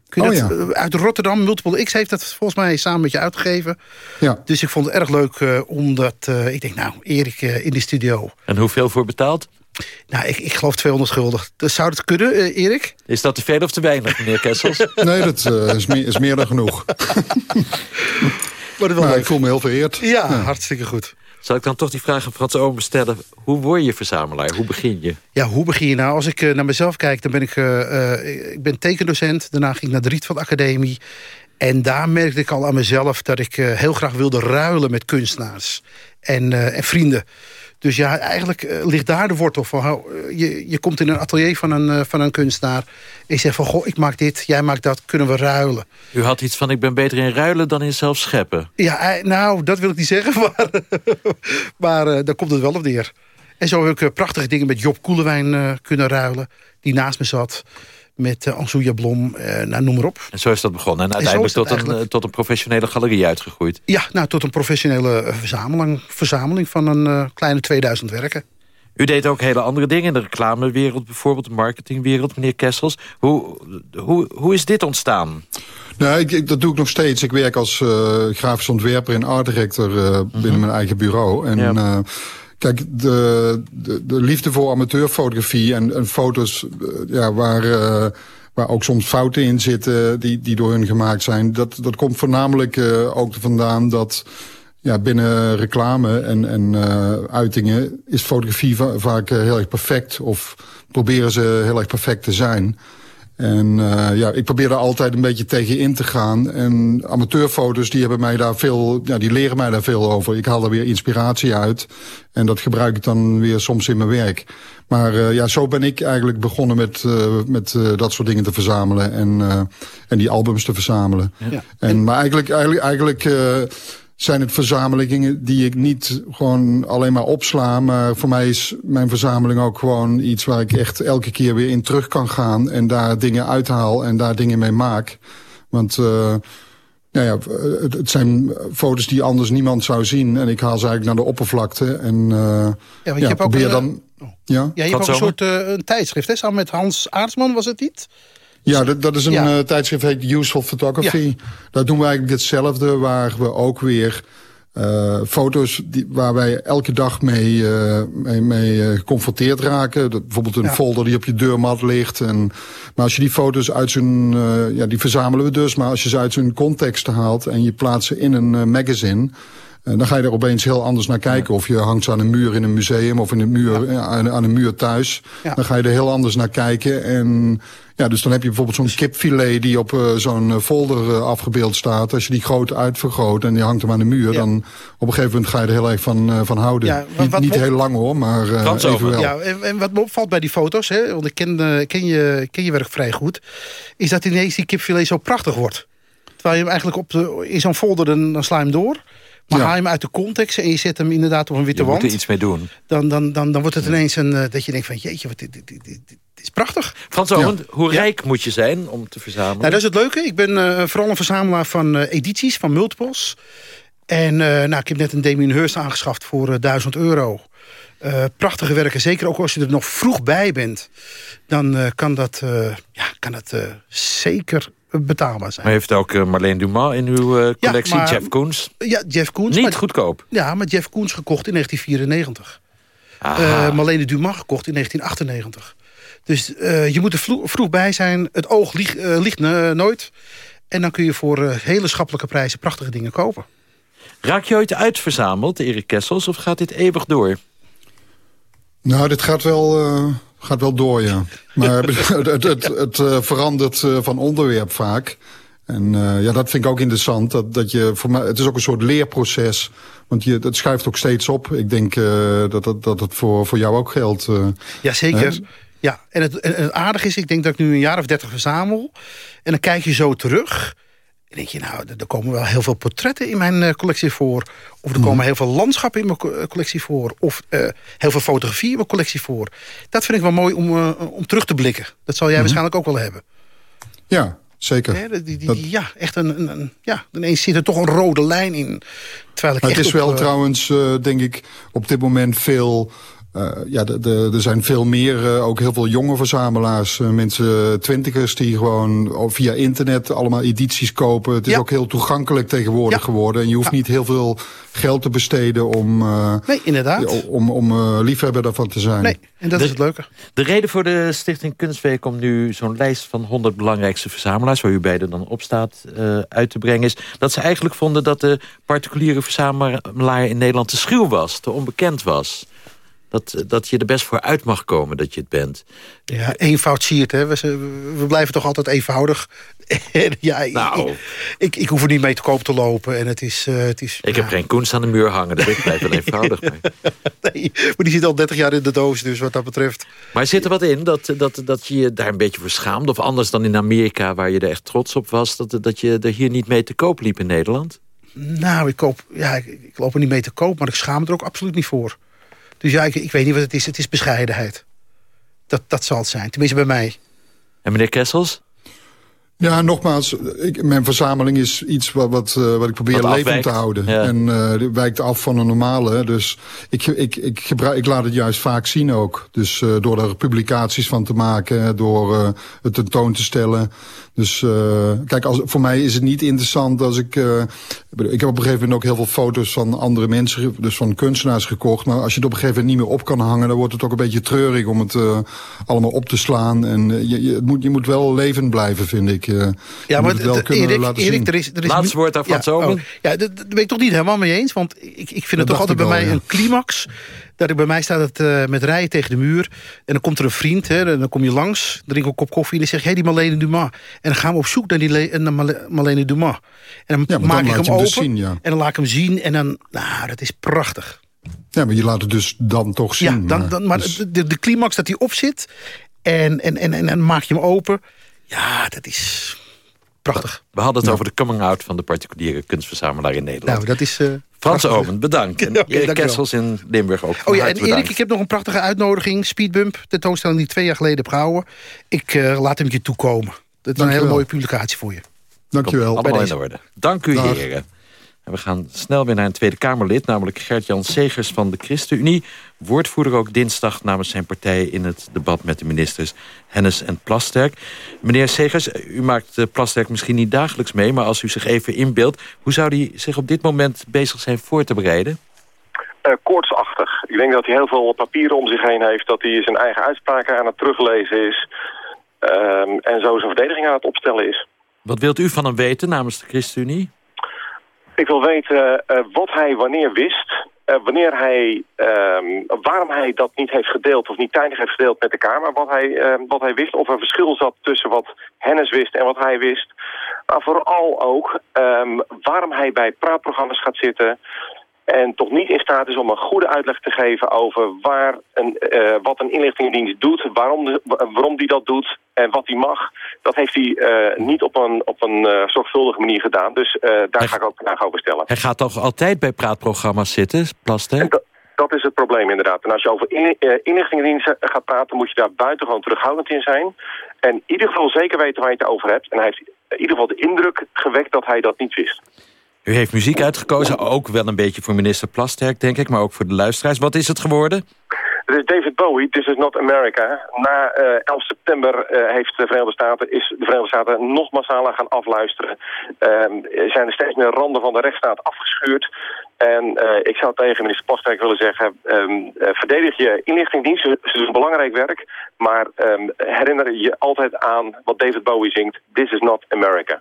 S15: Kun je
S16: oh,
S15: dat,
S16: ja.
S15: Uit Rotterdam, Multiple X heeft dat volgens mij samen met je uitgegeven.
S16: Ja.
S15: Dus ik vond het erg leuk, uh, omdat uh, ik denk, nou, Erik uh, in de studio.
S3: En hoeveel voor betaald?
S15: Nou, ik, ik geloof 200 gulden. Dus zou dat kunnen, Erik?
S3: Is dat te veel of te weinig, meneer Kessels? [laughs]
S16: nee, dat is, meer, is meer dan genoeg. [laughs]
S15: maar
S16: ik voel me heel vereerd.
S15: Ja, ja, hartstikke goed.
S3: Zal ik dan toch die vraag aan Frans Omen stellen? Hoe word je verzamelaar? Hoe begin je?
S15: Ja, hoe begin je nou? Als ik uh, naar mezelf kijk, dan ben ik, uh, uh, ik ben tekendocent. Daarna ging ik naar de Rietveld Academie. En daar merkte ik al aan mezelf dat ik heel graag wilde ruilen met kunstenaars. En, en vrienden. Dus ja, eigenlijk uh, ligt daar de wortel van. Uh, je, je komt in een atelier van een, uh, van een kunstenaar. Ik zeg van, goh, ik maak dit, jij maakt dat, kunnen we ruilen.
S3: U had iets van, ik ben beter in ruilen dan in zelf scheppen.
S15: Ja, nou, dat wil ik niet zeggen, [laughs] maar, maar daar komt het wel op neer. En zo heb ik prachtige dingen met Job Koelewijn kunnen ruilen. Die naast me zat met uh, Blom, uh, nou, noem maar op.
S3: En zo is dat begonnen. En uiteindelijk tot, eigenlijk... een, tot een professionele galerie uitgegroeid.
S15: Ja, nou, tot een professionele verzameling, verzameling van een uh, kleine 2000 werken.
S3: U deed ook hele andere dingen in de reclamewereld bijvoorbeeld, de marketingwereld, meneer Kessels. Hoe, hoe, hoe is dit ontstaan?
S16: Nou, ik, ik, dat doe ik nog steeds. Ik werk als uh, grafisch ontwerper en art director uh, binnen mm mijn eigen bureau. En ja. uh, kijk, de, de, de, liefde voor amateurfotografie en, en foto's ja, waar, waar ook soms fouten in zitten die, die door hun gemaakt zijn. Dat, dat komt voornamelijk ook vandaan dat ja, binnen reclame en, en uitingen is fotografie va vaak heel erg perfect. Of proberen ze heel erg perfect te zijn. En uh, ja, ik probeer daar altijd een beetje tegen in te gaan. En amateurfoto's die hebben mij daar veel, ja, die leren mij daar veel over. Ik haal er weer inspiratie uit. En dat gebruik ik dan weer soms in mijn werk. Maar uh, ja, zo ben ik eigenlijk begonnen met, uh, met dat soort dingen te verzamelen. En, en die albums te verzamelen. Ja. En, maar eigenlijk, eigenlijk, eigenlijk zijn het verzamelingen die ik niet gewoon alleen maar opsla. Maar voor mij is mijn verzameling ook gewoon iets waar ik echt elke keer weer in terug kan gaan. En daar dingen uithaal en daar dingen mee maak. Want... Uh, nou ja, het, het, zijn foto's die anders niemand zou zien. En ik haal ze eigenlijk naar de oppervlakte. En uh,
S15: ja, want je hebt ook een, dan... Ja, ja je hebt ook een soort uh, een tijdschrift, hè? Samen met Hans Aartsman was het niet?
S16: Ja, dat, dat is een ja. uh, tijdschrift heet Useful Photography. Ja. Daar doen we eigenlijk hetzelfde, waar we ook weer uh, foto's die, waar wij elke dag mee, uh, mee, mee geconfronteerd raken. Dat, bijvoorbeeld een ja. folder die op je deurmat ligt. En, maar als je die foto's uit zijn, ja, die verzamelen we dus. Maar als je ze uit zijn context haalt en je plaatst ze in een magazine dan ga je er opeens heel anders naar kijken. Of je hangt ze aan een muur in een museum of in een muur, ja. aan, aan, een muur thuis. Ja. Dan ga je er heel anders naar kijken. En ja, dus dan heb je bijvoorbeeld zo'n kipfilet die op uh, zo'n folder uh, afgebeeld staat. Als je die groot uitvergroot en je hangt hem aan de muur... Ja. dan op een gegeven moment ga je er heel erg van, uh, van houden. Ja, wat, wat niet, niet heel lang hoor, maar even wel.
S15: Ja, en, en, wat me opvalt bij die foto's, hè, want ik ken, ken, je, ken je werk vrij goed... is dat ineens die kipfilet zo prachtig wordt. Terwijl je hem eigenlijk op de, in zo'n folder, dan, dan sla je hem door... Maar ja. haal je hem uit de context en je zet hem inderdaad op een witte
S3: je
S15: wand.
S3: moet er iets mee doen.
S15: Dan, dan, dan, dan wordt het ineens een, uh, dat je denkt van jeetje, wat, dit, dit, dit, dit is prachtig.
S3: Frans Owen, ja. hoe rijk moet je zijn om te verzamelen?
S15: Nou, dat is het leuke. Ik ben uh, vooral een verzamelaar van uh, edities, van multiples. En nou, ik heb net een Damien Hirst aangeschaft voor 1000 euro. prachtige werken, zeker ook als je er nog vroeg bij bent. Dan kan dat, ja, kan dat zeker betaalbaar zijn.
S3: Maar heeft ook uh, Marleen Dumas in uw uh, collectie, ja, maar, Jeff Koons?
S15: Ja, Jeff Koons.
S3: Niet
S15: maar,
S3: goedkoop?
S15: Ja, maar Jeff Koons gekocht in 1994. Uh, Marleen Dumas gekocht in 1998. Dus je moet er vroeg bij zijn. Het oog liegt, liegt nooit. En dan kun je voor hele schappelijke prijzen prachtige dingen kopen.
S3: Raak je ooit uitverzameld, Erik Kessels, of gaat dit eeuwig door?
S16: Nou, dit gaat wel gaat wel door, ja. Maar [laughs] het, het, het, het uh, verandert uh, van onderwerp vaak. En uh, ja, dat vind ik ook interessant. Dat, dat je, voor mij, het is ook een soort leerproces. Want je, het schuift ook steeds op. Ik denk dat, dat, dat het voor, voor jou ook geldt.
S15: Jazeker. Ja, en het, en het aardige is, ik denk dat ik nu een jaar of dertig verzamel. En dan kijk je zo terug. En denk je, nou, er komen wel heel veel portretten in mijn uh, collectie voor. Of er komen mm. heel veel landschappen in mijn collectie voor. Of uh, heel veel fotografie in mijn collectie voor. Dat vind ik wel mooi om, uh, om terug te blikken. Dat zal jij mm. waarschijnlijk ook wel hebben.
S16: Ja, zeker.
S15: Ja, die, die, ja echt een, een, een, ja, ineens zit er toch een rode lijn in. Terwijl ik
S16: maar het is
S15: op,
S16: wel trouwens, denk ik, op dit moment veel uh, ja, er zijn veel meer, uh, ook heel veel jonge verzamelaars. Uh, mensen, twintigers, die gewoon via internet allemaal edities kopen. Het is ja. ook heel toegankelijk tegenwoordig ja. geworden. En je hoeft ja. niet heel veel geld te besteden om,
S15: nee, inderdaad.
S16: om, om liefhebber daarvan te zijn.
S15: Nee, en dat
S3: de,
S15: is het leuke.
S3: De reden voor de Stichting Kunstweek om nu zo'n lijst van 100 belangrijkste verzamelaars... waar u beiden dan op staat, uit te brengen... is dat ze eigenlijk vonden dat de particuliere verzamelaar in Nederland te schuw was. Te onbekend was dat, dat je er best voor uit mag komen dat je het bent.
S15: Ja, eenvoud siert, hè. We, we blijven toch altijd eenvoudig. [laughs] ja,
S3: nou.
S15: ik, ik, ik, hoef er niet mee te koop te lopen. En het is, uh, het is,
S3: ik ja. heb geen kunst aan de muur hangen, dus ik blijf wel eenvoudig. [laughs]
S15: nee, maar die zit al 30 jaar in de doos, dus wat dat betreft.
S3: Maar zit er wat in dat, dat, dat je je daar een beetje voor schaamt? Of anders dan in Amerika, waar je er echt trots op was... dat, dat je er hier niet mee te koop liep in Nederland?
S15: Nou, ik, koop, ja, ik, ik loop er niet mee te koop, maar ik schaam me er ook absoluut niet voor. Dus ja, ik, ik, weet niet wat het is. Het is bescheidenheid. Dat, dat zal het zijn. Tenminste bij mij.
S3: En meneer Kessels?
S16: Ja, nogmaals, ik, mijn verzameling is iets wat, wat, uh, wat ik probeer
S3: Wat
S16: levend te houden.
S3: Ja.
S16: En uh, die wijkt af van een normale. Dus ik, ik, ik, gebruik, ik laat het juist vaak zien ook. Dus uh, door er publicaties van te maken, door uh, het tentoon te stellen. Dus uh, kijk, als, voor mij is het niet interessant als ik... Uh, ik heb op een gegeven moment ook heel veel foto's van andere mensen, dus van kunstenaars gekocht. Maar als je het op een gegeven moment niet meer op kan hangen, dan wordt het ook een beetje treurig om het uh, allemaal op te slaan. En uh, je, moet, je moet wel levend blijven, vind ik. Uh,
S15: ja, maar
S16: het wel kunnen
S15: Erik,
S16: laten
S15: Erik,
S16: zien.
S15: er is, er is
S3: Laatste woord aan Frans
S15: ja, oh, ja, dat, dat ben ik toch niet helemaal mee eens. Want ik, ik vind het toch altijd bij mij
S16: ja.
S15: een climax. Dat ik bij mij staat het uh, met rijden tegen de muur. En dan komt er een vriend, hè, en dan kom je langs. Drink een kop koffie en dan zeg je, hé, die Marlene Dumas. En dan gaan we op zoek naar die Le naar Marle- Marlene Dumas. En dan
S16: Ja,
S15: maak
S16: dan
S15: ik
S16: laat
S15: hem
S16: je
S15: open.
S16: hem dus zien, ja.
S15: En dan laat ik hem zien. En dan, nou, dat is prachtig.
S16: Ja, maar je laat het dus dan toch zien.
S15: Ja, dan, dan, maar
S16: dus-
S15: de, de climax dat hij op zit. En, en, en, en dan maak je hem open. Ja, dat is prachtig.
S3: We hadden het over de coming-out van de particuliere kunstverzamelaar in Nederland.
S15: Nou, dat is... uh,
S3: Frans Omen, bedankt. En [laughs] Erik. Kessels in Limburg ook.
S15: Oh ja, en Erik, ik heb nog een prachtige uitnodiging. Speedbump, tentoonstelling die ik twee jaar geleden heb gehouden. Ik uh, laat hem je toekomen. Dat is een hele mooie publicatie voor je.
S16: Dankjewel.
S3: Komt allemaal in orde. Dank u,
S16: Dag.
S3: heren. En we gaan snel weer naar een Tweede Kamerlid... namelijk Gert-Jan Segers van de ChristenUnie. Woordvoerder ook dinsdag namens zijn partij... in het debat met de ministers Hennis en Plasterk. Meneer Segers, u maakt eh, Plasterk misschien niet dagelijks mee... maar als u zich even inbeeldt... hoe zou hij zich op dit moment bezig zijn voor te bereiden?
S17: eh, koortsachtig. Ik denk dat hij heel veel papieren om zich heen heeft. Dat hij zijn eigen uitspraken aan het teruglezen is. ehm, en zo zijn verdediging aan het opstellen is.
S3: Wat wilt u van hem weten namens de ChristenUnie?
S17: Ik wil weten eh, wat hij wanneer wist. eh, wanneer hij, ehm, waarom hij dat niet heeft gedeeld of niet tijdig heeft gedeeld met de Kamer. Wat hij, ehm, wat hij wist, of er verschil zat tussen wat Hennis wist en wat hij wist. Maar vooral ook ehm, waarom hij bij praatprogramma's gaat zitten... en toch niet in staat is om een goede uitleg te geven over waar een, eh, wat een inlichtingendienst doet, waarom, de, wa- waarom die dat doet en wat hij mag. Dat heeft hij eh, niet op een, op een eh, zorgvuldige manier gedaan. Dus daar ga ik ook vragen over stellen.
S3: Hij gaat toch altijd bij praatprogramma's zitten, Plasterk?
S17: Dat, dat is het probleem inderdaad. En als je over in, inlichtingendiensten gaat praten, moet je daar buitengewoon terughoudend in zijn. En in ieder geval zeker weten waar je het over hebt. En hij heeft in ieder geval de indruk gewekt dat hij dat niet wist.
S3: U heeft muziek uitgekozen, ook wel een beetje voor minister Plasterk, denk ik... maar ook voor de luisteraars. Wat is het geworden?
S17: Het is David Bowie, This is not America. Na eh 11 september eh, heeft de Verenigde Staten, is de Verenigde Staten nog massaler gaan afluisteren. Ehm, er zijn steeds meer randen van de rechtsstaat afgeschuurd. En eh, ik zou tegen minister Plasterk willen zeggen... ehm, eh, verdedig je inlichtingdienst, ze ze doen belangrijk werk... maar ehm, herinner je altijd aan wat David Bowie zingt... This is not America.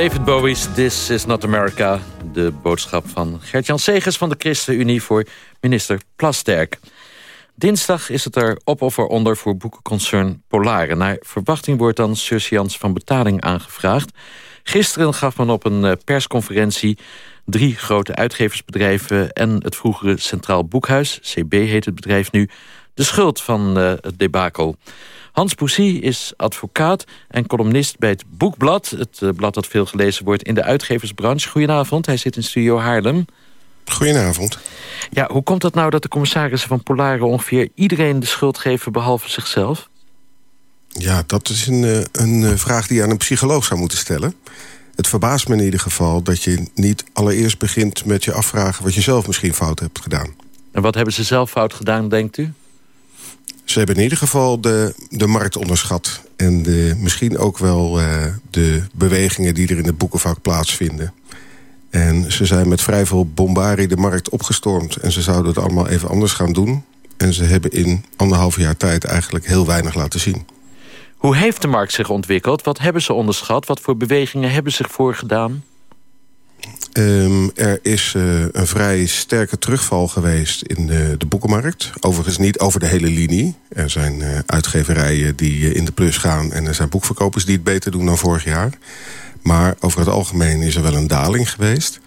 S3: David Bowie's This is not America. De boodschap van Gert-Jan Segers van de ChristenUnie voor minister Plasterk. Dinsdag is het er op of eronder voor boekenconcern Polare. Naar verwachting wordt dan surseance van betaling aangevraagd. Gisteren gaf men op een eh, persconferentie drie grote uitgeversbedrijven... en het vroegere Centraal Boekhuis, CB heet het bedrijf nu... de schuld van uh, het debakel. Hans Poussy is advocaat en columnist bij het Boekblad. Het uh, blad dat veel gelezen wordt in de uitgeversbranche. Goedenavond, hij zit in studio Haarlem.
S18: Goedenavond.
S3: Ja, hoe komt het nou dat de commissarissen van Polare... ongeveer iedereen de schuld geven behalve zichzelf?
S18: Ja, dat is een, eh, een vraag die je aan een psycholoog zou moeten stellen. Het verbaast me in ieder geval dat je niet allereerst begint met je afvragen... wat je zelf misschien fout hebt gedaan.
S3: En wat hebben ze zelf fout gedaan, denkt u?
S18: Ze hebben in ieder geval de, de markt onderschat. En de, misschien ook wel uh, de bewegingen die er in het boekenvak plaatsvinden. En ze zijn met vrij veel bombardie de markt opgestormd. En ze zouden het allemaal even anders gaan doen. En ze hebben in anderhalf jaar tijd eigenlijk heel weinig laten zien.
S3: Hoe heeft de markt zich ontwikkeld? Wat hebben ze onderschat? Wat voor bewegingen hebben zich voorgedaan?
S18: Um, er is uh, een vrij sterke terugval geweest in de, de, boekenmarkt. Overigens niet over de hele linie. Er zijn uh, uitgeverijen die uh, in de plus gaan... en er zijn boekverkopers die het beter doen dan vorig jaar. Maar over het algemeen is er wel een daling geweest.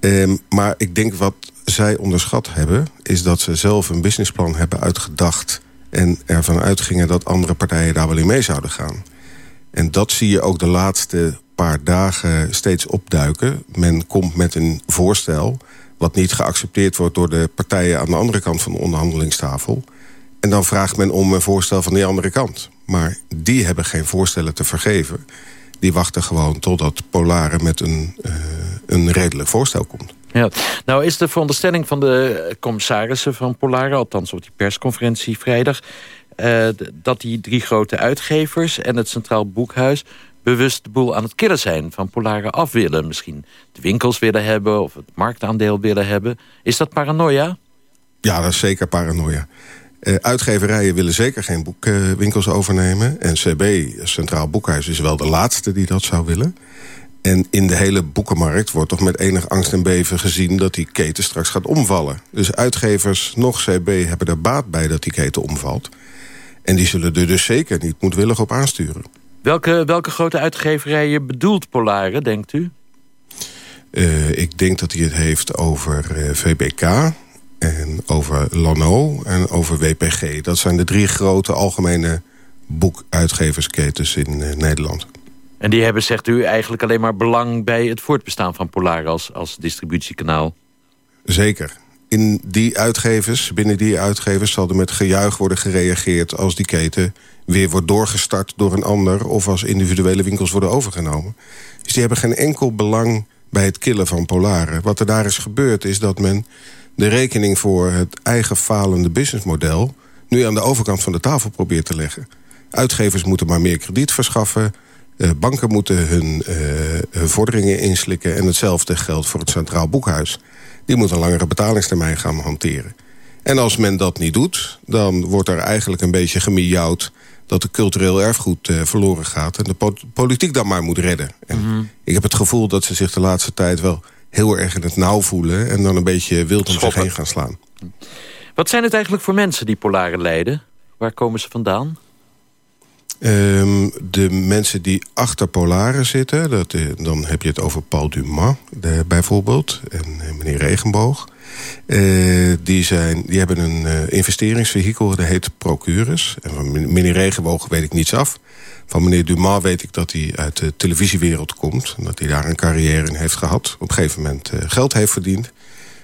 S18: Um, maar ik denk wat zij onderschat hebben... is dat ze zelf een businessplan hebben uitgedacht... en ervan uitgingen dat andere partijen daar wel in mee zouden gaan. En dat zie je ook de laatste paar dagen steeds opduiken. Men komt met een voorstel wat niet geaccepteerd wordt... door de partijen aan de andere kant van de onderhandelingstafel. En dan vraagt men om een voorstel van die andere kant. Maar die hebben geen voorstellen te vergeven. Die wachten gewoon totdat Polare met een, uh, een redelijk voorstel komt.
S3: Ja. Nou is de veronderstelling van de commissarissen van Polare... althans op die persconferentie vrijdag... Uh, dat die drie grote uitgevers en het Centraal Boekhuis bewust de boel aan het killen zijn. Van Polare af willen. Misschien de winkels willen hebben of het marktaandeel willen hebben. Is dat paranoia?
S18: Ja, dat is zeker paranoia. Uh, uitgeverijen willen zeker geen boekwinkels overnemen. En CB, Centraal Boekhuis, is wel de laatste die dat zou willen. En in de hele boekenmarkt wordt toch met enig angst en beven gezien... dat die keten straks gaat omvallen. Dus uitgevers nog CB hebben er baat bij dat die keten omvalt. En die zullen er dus zeker niet moedwillig op aansturen.
S3: Welke, welke grote uitgeverijen bedoelt Polare, denkt u?
S18: Uh, ik denk dat hij het heeft over uh, VBK en over Lano en over WPG. Dat zijn de drie grote algemene boekuitgeversketens in uh, Nederland.
S3: En die hebben, zegt u, eigenlijk alleen maar belang... bij het voortbestaan van Polare als, als distributiekanaal?
S18: Zeker. In die uitgevers, binnen die uitgevers zal er met gejuich worden gereageerd... als die keten weer wordt doorgestart door een ander... of als individuele winkels worden overgenomen. Dus die hebben geen enkel belang bij het killen van Polare. Wat er daar is gebeurd is dat men de rekening voor het eigen falende businessmodel... nu aan de overkant van de tafel probeert te leggen. Uitgevers moeten maar meer krediet verschaffen... Uh, banken moeten hun, uh, hun vorderingen inslikken... en hetzelfde geldt voor het Centraal Boekhuis. Die moet een langere betalingstermijn gaan hanteren. En als men dat niet doet, dan wordt er eigenlijk een beetje gemiauwd dat de cultureel erfgoed uh, verloren gaat... en de po politiek dan maar moet redden. En mm -hmm. Ik heb het gevoel dat ze zich de laatste tijd wel heel erg in het nauw voelen... en dan een beetje wild om zich heen gaan slaan.
S3: Wat zijn het eigenlijk voor mensen die polaren leiden? Waar komen ze vandaan?
S18: Um, de mensen die achter Polaren zitten... Dat, uh, dan heb je het over Paul Dumas bijvoorbeeld... en uh, meneer Regenboog... Uh, die, zijn, die hebben een uh, investeringsvehikel, dat heet Procurus. En van meneer Regenboog weet ik niets af. Van meneer Dumas weet ik dat hij uit de televisiewereld komt. Dat hij daar een carrière in heeft gehad. Op een gegeven moment geld heeft verdiend.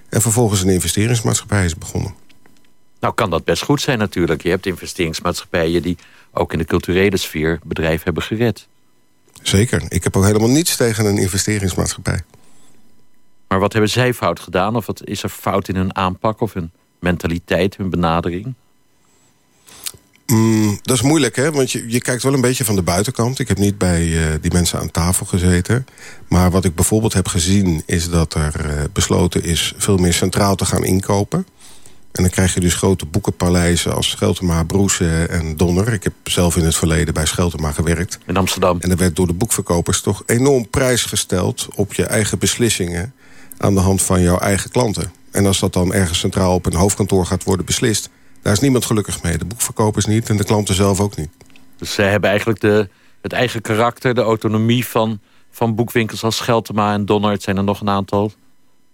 S18: En vervolgens een investeringsmaatschappij is begonnen.
S3: Nou kan dat best goed zijn natuurlijk. Je hebt investeringsmaatschappijen die ook in de culturele sfeer bedrijf hebben gered.
S18: Zeker. Ik heb ook helemaal niets tegen een investeringsmaatschappij.
S3: Maar wat hebben zij fout gedaan? Of wat is er fout in hun aanpak of hun mentaliteit, hun benadering?
S18: Mm, dat is moeilijk, hè? Want je, je kijkt wel een beetje van de buitenkant. Ik heb niet bij uh, die mensen aan tafel gezeten. Maar wat ik bijvoorbeeld heb gezien... is dat er uh, besloten is veel meer centraal te gaan inkopen. En dan krijg je dus grote boekenpaleizen als Scheltema, Broese en Donner. Ik heb zelf in het verleden bij Scheltema gewerkt.
S3: In Amsterdam.
S18: En er werd door de boekverkopers toch enorm prijs gesteld... op je eigen beslissingen aan de hand van jouw eigen klanten. En als dat dan ergens centraal op een hoofdkantoor gaat worden beslist... daar is niemand gelukkig mee. De boekverkopers niet en de klanten zelf ook niet.
S3: Dus zij hebben eigenlijk de, het eigen karakter, de autonomie van, van boekwinkels als Scheltema en Donner. Het zijn er nog een aantal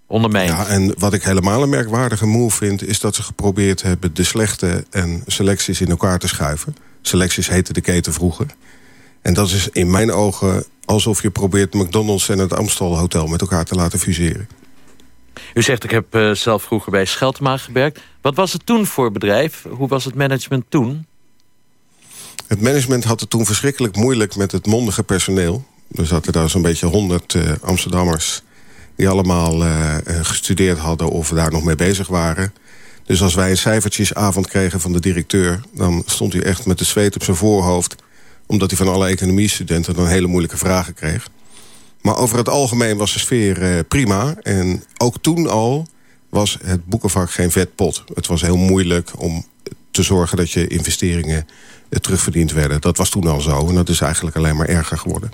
S3: ondermijnd.
S18: Ja, en wat ik helemaal een merkwaardige move vind... is dat ze geprobeerd hebben de slechte en selecties in elkaar te schuiven. Selecties heette de keten vroeger. En dat is in mijn ogen alsof je probeert McDonald's en het Amstel Hotel met elkaar te laten fuseren.
S3: U zegt, ik heb uh, zelf vroeger bij Scheltema gewerkt. Wat was het toen voor bedrijf? Hoe was het management toen?
S18: Het management had het toen verschrikkelijk moeilijk met het mondige personeel. Er zaten daar zo'n beetje honderd uh, Amsterdammers... die allemaal uh, gestudeerd hadden of daar nog mee bezig waren. Dus als wij een cijfertjesavond kregen van de directeur... dan stond hij echt met de zweet op zijn voorhoofd... omdat hij van alle economiestudenten dan hele moeilijke vragen kreeg. Maar over het algemeen was de sfeer uh, prima. En ook toen al was het boekenvak geen vetpot. Het was heel moeilijk om te zorgen dat je investeringen terugverdiend werden. Dat was toen al zo en dat is eigenlijk alleen maar erger geworden.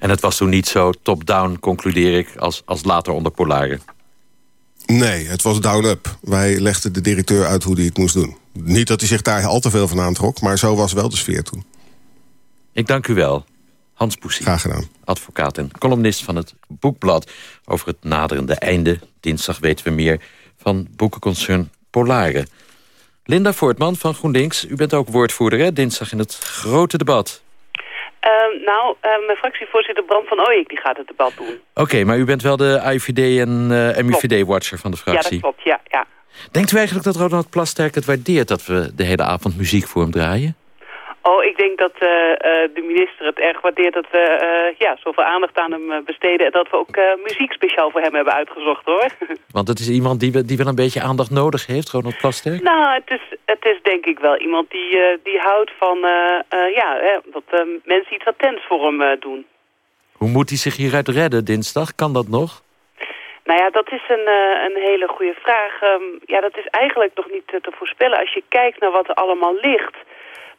S3: En het was toen niet zo top-down, concludeer ik, als, als later onder Polaren?
S18: Nee, het was down-up. Wij legden de directeur uit hoe hij het moest doen. Niet dat hij zich daar al te veel van aantrok, maar zo was wel de sfeer toen.
S3: Ik dank u wel. Hans Poesie.
S18: Graag gedaan.
S3: Advocaat en columnist van het Boekblad... over het naderende einde, dinsdag weten we meer... van boekenconcern Polaren. Linda Voortman van GroenLinks, u bent ook woordvoerder, hè? Dinsdag in het grote debat.
S19: Uh, nou, uh, mijn fractievoorzitter Bram van Ooyek die gaat het debat doen.
S3: Oké, okay, maar u bent wel de IVD en uh, MIVD-watcher van de fractie.
S19: Ja, dat klopt, ja. ja.
S3: Denkt u eigenlijk dat Ronald Plasterk het waardeert... dat we de hele avond muziek voor hem draaien?
S19: Oh, ik denk dat uh, uh, de minister het erg waardeert dat we uh, ja, zoveel aandacht aan hem besteden... en dat we ook muziek speciaal voor hem hebben uitgezocht, hoor. [laughs]
S3: Want het is iemand die, die wel een beetje aandacht nodig heeft, Ronald Plasterk?
S19: Nou, het is, het is denk ik wel iemand die, die houdt van ja, hè, dat mensen iets attents voor hem doen.
S3: Hoe moet hij zich hieruit redden dinsdag? Kan dat nog?
S19: Nou ja, dat is een, een hele goede vraag. Um, ja, dat is eigenlijk nog niet te voorspellen. Als je kijkt naar wat er allemaal ligt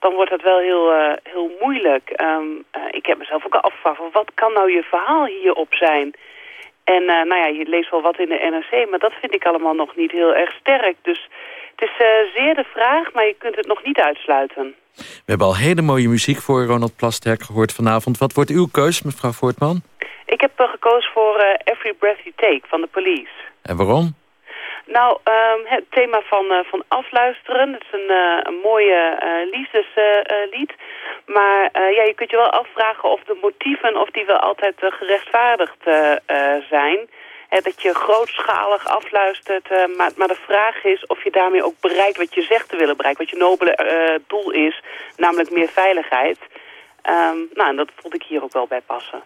S19: dan wordt het wel heel, uh, heel moeilijk. Um, uh, ik heb mezelf ook al afgevraagd, wat kan nou je verhaal hierop zijn? En uh, nou ja, je leest wel wat in de NRC, maar dat vind ik allemaal nog niet heel erg sterk. Dus het is zeer de vraag, maar je kunt het nog niet uitsluiten.
S3: We hebben al hele mooie muziek voor Ronald Plasterk gehoord vanavond. Wat wordt uw keus, mevrouw Voortman?
S19: Ik heb gekozen voor Every Breath You Take van de Police.
S3: En waarom?
S19: Nou, um, het thema van, uh, van afluisteren, dat is een, uh, een mooie uh, liefdeslied. maar ja, je kunt je wel afvragen of de motieven, of die wel altijd gerechtvaardigd zijn. dat je grootschalig afluistert, maar, maar de vraag is of je daarmee ook bereikt wat je zegt te willen bereiken. Wat je nobele doel is, namelijk meer veiligheid. Um, nou, en dat vond ik hier ook wel bij passen.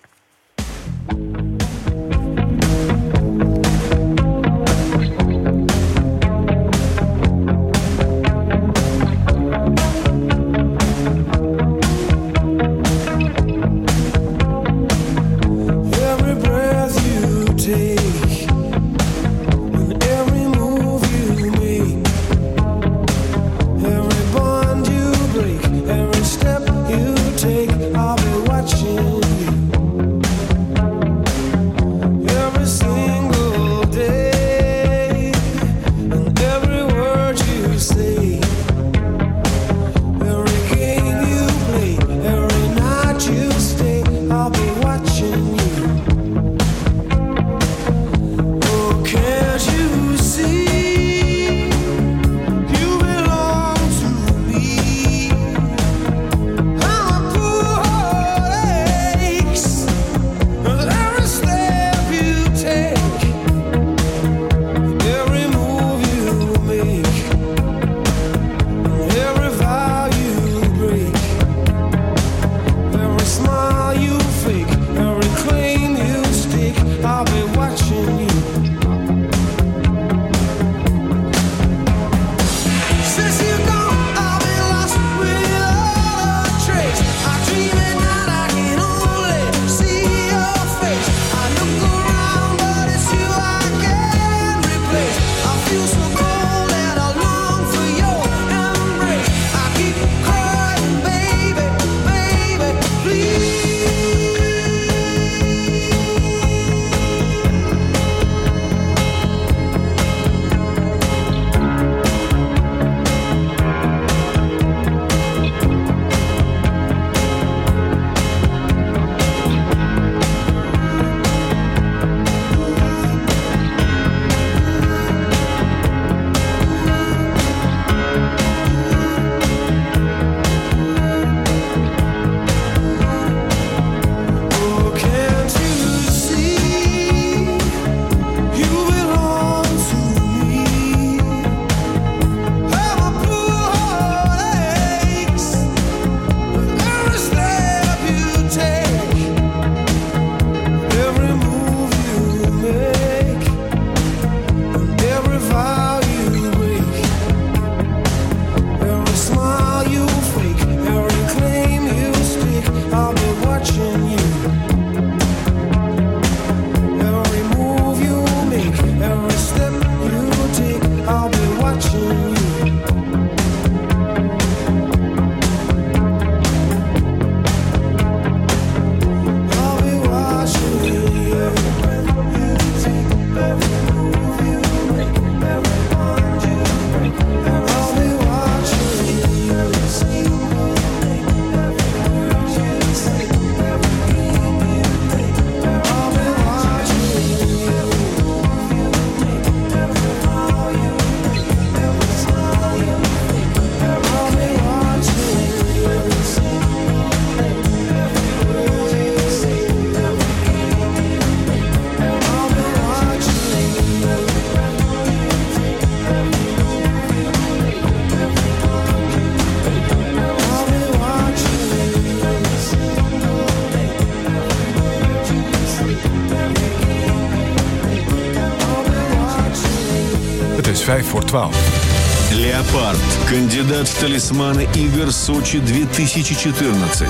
S20: талисманы игр Сочи 2014.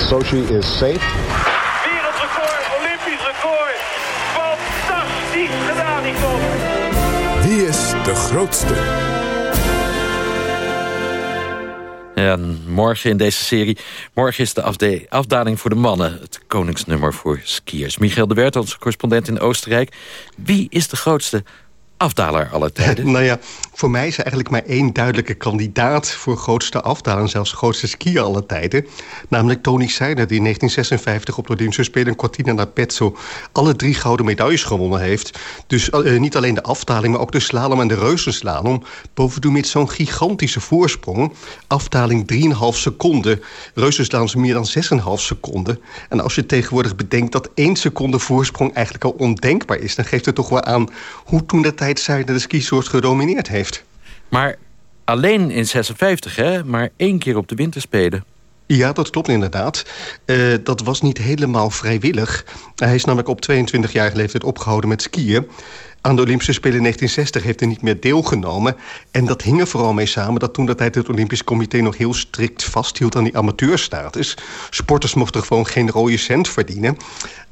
S21: Sochi is safe.
S22: Wereldrecord, Olympisch record. Fantastisch gedaan, Nicole.
S4: Wie is de grootste?
S3: En morgen in deze serie. Morgen is de afde- afdaling voor de mannen. Het koningsnummer voor skiers. Michael de Wert, onze correspondent in Oostenrijk. Wie is de grootste afdaler aller tijden?
S23: Nou [laughs] ja, voor mij is er eigenlijk maar één duidelijke kandidaat... voor grootste afdaler en zelfs grootste skier aller tijden. Namelijk Tony Seiler, die in 1956 op de Olympische Spelen... in Cortina da Pezzo alle drie gouden medailles gewonnen heeft. Dus eh, niet alleen de afdaling, maar ook de slalom en de reuzenslalom. Bovendien met zo'n gigantische voorsprong. Afdaling 3,5 seconden. Reuzenslalom meer dan 6,5 seconden. En als je tegenwoordig bedenkt dat één seconde voorsprong... eigenlijk al ondenkbaar is... dan geeft het toch wel aan hoe toen de tijd Seiler de skisoort gedomineerd heeft.
S3: Maar alleen in 56, hè? Maar één keer op de winterspelen.
S23: Ja, dat klopt inderdaad. Eh, dat was niet helemaal vrijwillig. Hij is namelijk op 22-jarige leeftijd opgehouden met skiën. Aan de Olympische Spelen in 1960 heeft hij niet meer deelgenomen. En dat hing er vooral mee samen dat toen dat het Olympisch Comité... nog heel strikt vasthield aan die amateurstatus. Sporters mochten gewoon geen rode cent verdienen.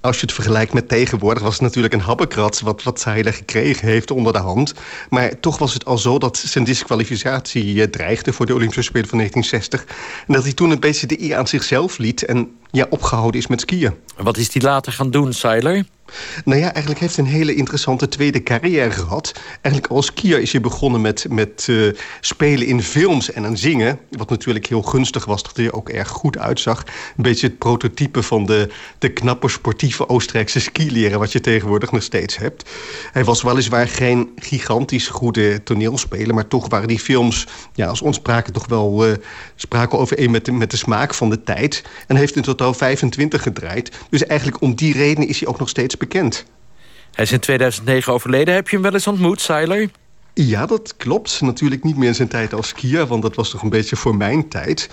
S23: Als je het vergelijkt met tegenwoordig was het natuurlijk een habbekrats... wat, wat gekregen heeft onder de hand. Maar toch was het al zo dat zijn disqualificatie eh, dreigde... voor de Olympische Spelen van 1960. En dat hij toen een beetje de eer aan zichzelf liet... en ja, opgehouden is met skiën.
S3: Wat is hij later gaan doen, Seiler?
S23: Nou ja, eigenlijk heeft hij een hele interessante tweede carrière gehad. Eigenlijk als skier is hij begonnen met, met uh, spelen in films en aan zingen. Wat natuurlijk heel gunstig was, dat hij er ook erg goed uitzag. Een beetje het prototype van de, de knappe sportieve Oostenrijkse skileren... wat je tegenwoordig nog steeds hebt. Hij was weliswaar geen gigantisch goede toneelspeler... maar toch waren die films, ja, als ons spraken... toch wel uh, spraken overeen met de, met de smaak van de tijd. En heeft in totaal 25 gedraaid. Dus eigenlijk om die reden is hij ook nog steeds bekend.
S3: Hij is in 2009 overleden. Heb je hem wel eens ontmoet, Seiler?
S23: Ja, dat klopt. Natuurlijk niet meer in zijn tijd als skier... want dat was toch een beetje voor mijn tijd.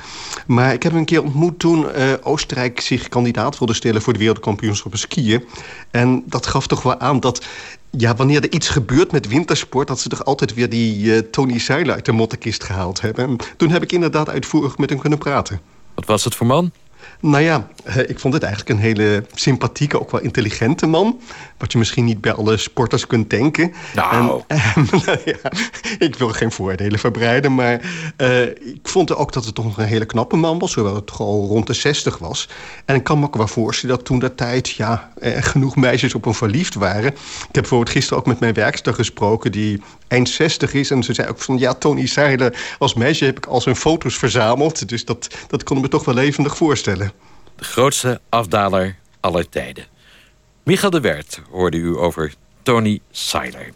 S23: Maar ik heb hem een keer ontmoet toen uh, Oostenrijk zich kandidaat wilde stellen... voor de wereldkampioenschappen skiën. En dat gaf toch wel aan dat... Ja, wanneer er iets gebeurt met wintersport... dat ze toch altijd weer die uh, Tony Seiler uit de mottenkist gehaald hebben. En toen heb ik inderdaad uitvoerig met hem kunnen praten.
S3: Wat was het voor man?
S23: Nou ja, ik vond het eigenlijk een hele sympathieke, ook wel intelligente man. Wat je misschien niet bij alle sporters kunt denken.
S3: Nou.
S23: En, eh, [laughs] nou ja, ik wil geen voordelen verbreiden, maar uh, ik vond ook dat het toch nog een hele knappe man was. Hoewel het toch al rond de 60 was. En ik kan me ook wel voorstellen dat toen dat tijd ja, er genoeg meisjes op hem verliefd waren. Ik heb bijvoorbeeld gisteren ook met mijn werkster gesproken die eind 60 is. En ze zei ook van ja, Tony Seiler, als meisje heb ik al zijn foto's verzameld. Dus dat, dat kon ik me toch wel levendig voorstellen.
S3: De grootste afdaler aller tijden. Michael de Wert hoorde u over Tony Seiler.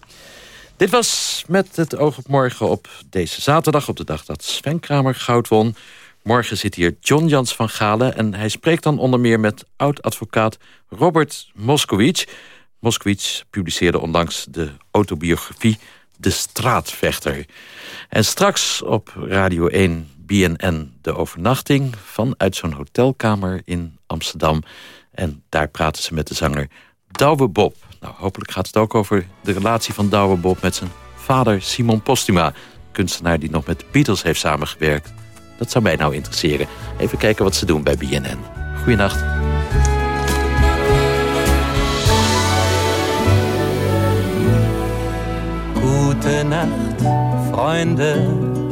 S3: Dit was met het oog op morgen op deze zaterdag... op de dag dat Sven Kramer goud won. Morgen zit hier John Jans van Galen... en hij spreekt dan onder meer met oud-advocaat Robert Moskowitz. Moskowitz publiceerde onlangs de autobiografie De Straatvechter. En straks op Radio 1 BNN de overnachting... vanuit zo'n hotelkamer in Amsterdam... En daar praten ze met de zanger Douwe Bob. Nou, hopelijk gaat het ook over de relatie van Douwe Bob met zijn vader Simon Postuma. Kunstenaar die nog met de Beatles heeft samengewerkt. Dat zou mij nou interesseren. Even kijken wat ze doen bij BNN. Goeienacht.
S2: Gute Freunde.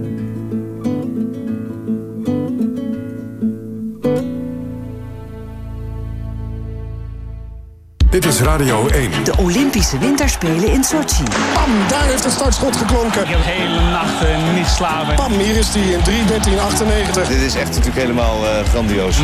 S4: Dit is Radio 1.
S24: De Olympische Winterspelen in Sochi.
S6: Pam, daar heeft het startschot geklonken.
S9: Ik heb hele nachten niet slapen.
S6: Pam, hier is hij in 3.13.98.
S5: Dit is echt natuurlijk helemaal uh, grandioos.
S9: 9-2, 9-2, 9-2,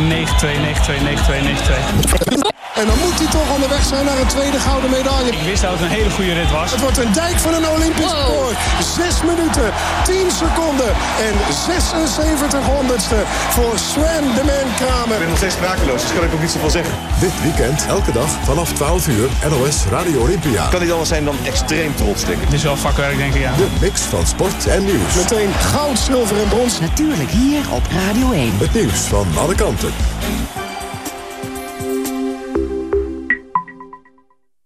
S9: 9-2.
S6: En dan moet hij toch onderweg zijn naar een tweede gouden medaille.
S9: Ik wist dat het een hele goede rit was.
S6: Het wordt een dijk van een Olympisch record. 6 minuten, 10 seconden en 76 honderdste voor Sven de Man Kramer.
S25: Ik ben nog steeds sprakeloos, dus kan ik ook niet zoveel zeggen.
S4: Dit weekend, elke dag, vanaf 12 uur, NOS Radio Olympia.
S25: Kan niet anders zijn dan extreem trots, denk ik.
S9: Het is wel vakwerk, denk ik, ja.
S4: De mix van sport en nieuws.
S6: Meteen goud, zilver en brons.
S24: Natuurlijk hier op Radio 1.
S4: Het nieuws van alle kanten.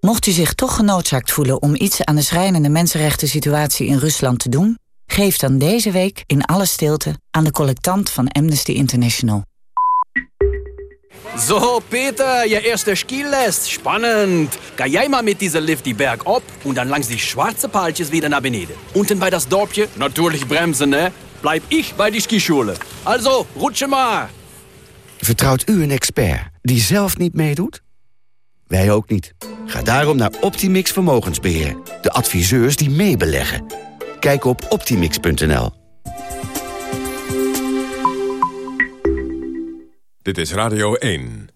S26: Mocht u zich toch genoodzaakt voelen om iets aan de schrijnende mensenrechten situatie in Rusland te doen, geef dan deze week in alle stilte aan de collectant van Amnesty International.
S27: So, Peter, je eerste Skilest. Spannend. Ga jij mal mit dieser Lift die Berg op und dann langs die schwarze Paaltjes wieder naar beneden. Unten bei das Dorpje, natürlich bremsen, ne? Bleib ich bei die Skischule. Also, rutsche maar.
S28: Vertrouwt u een expert die zelf niet meedoet? Wij ook niet. Ga daarom naar Optimix Vermogensbeheer. De adviseurs die meebeleggen. Kijk op optimix.nl.
S4: Dit is Radio 1.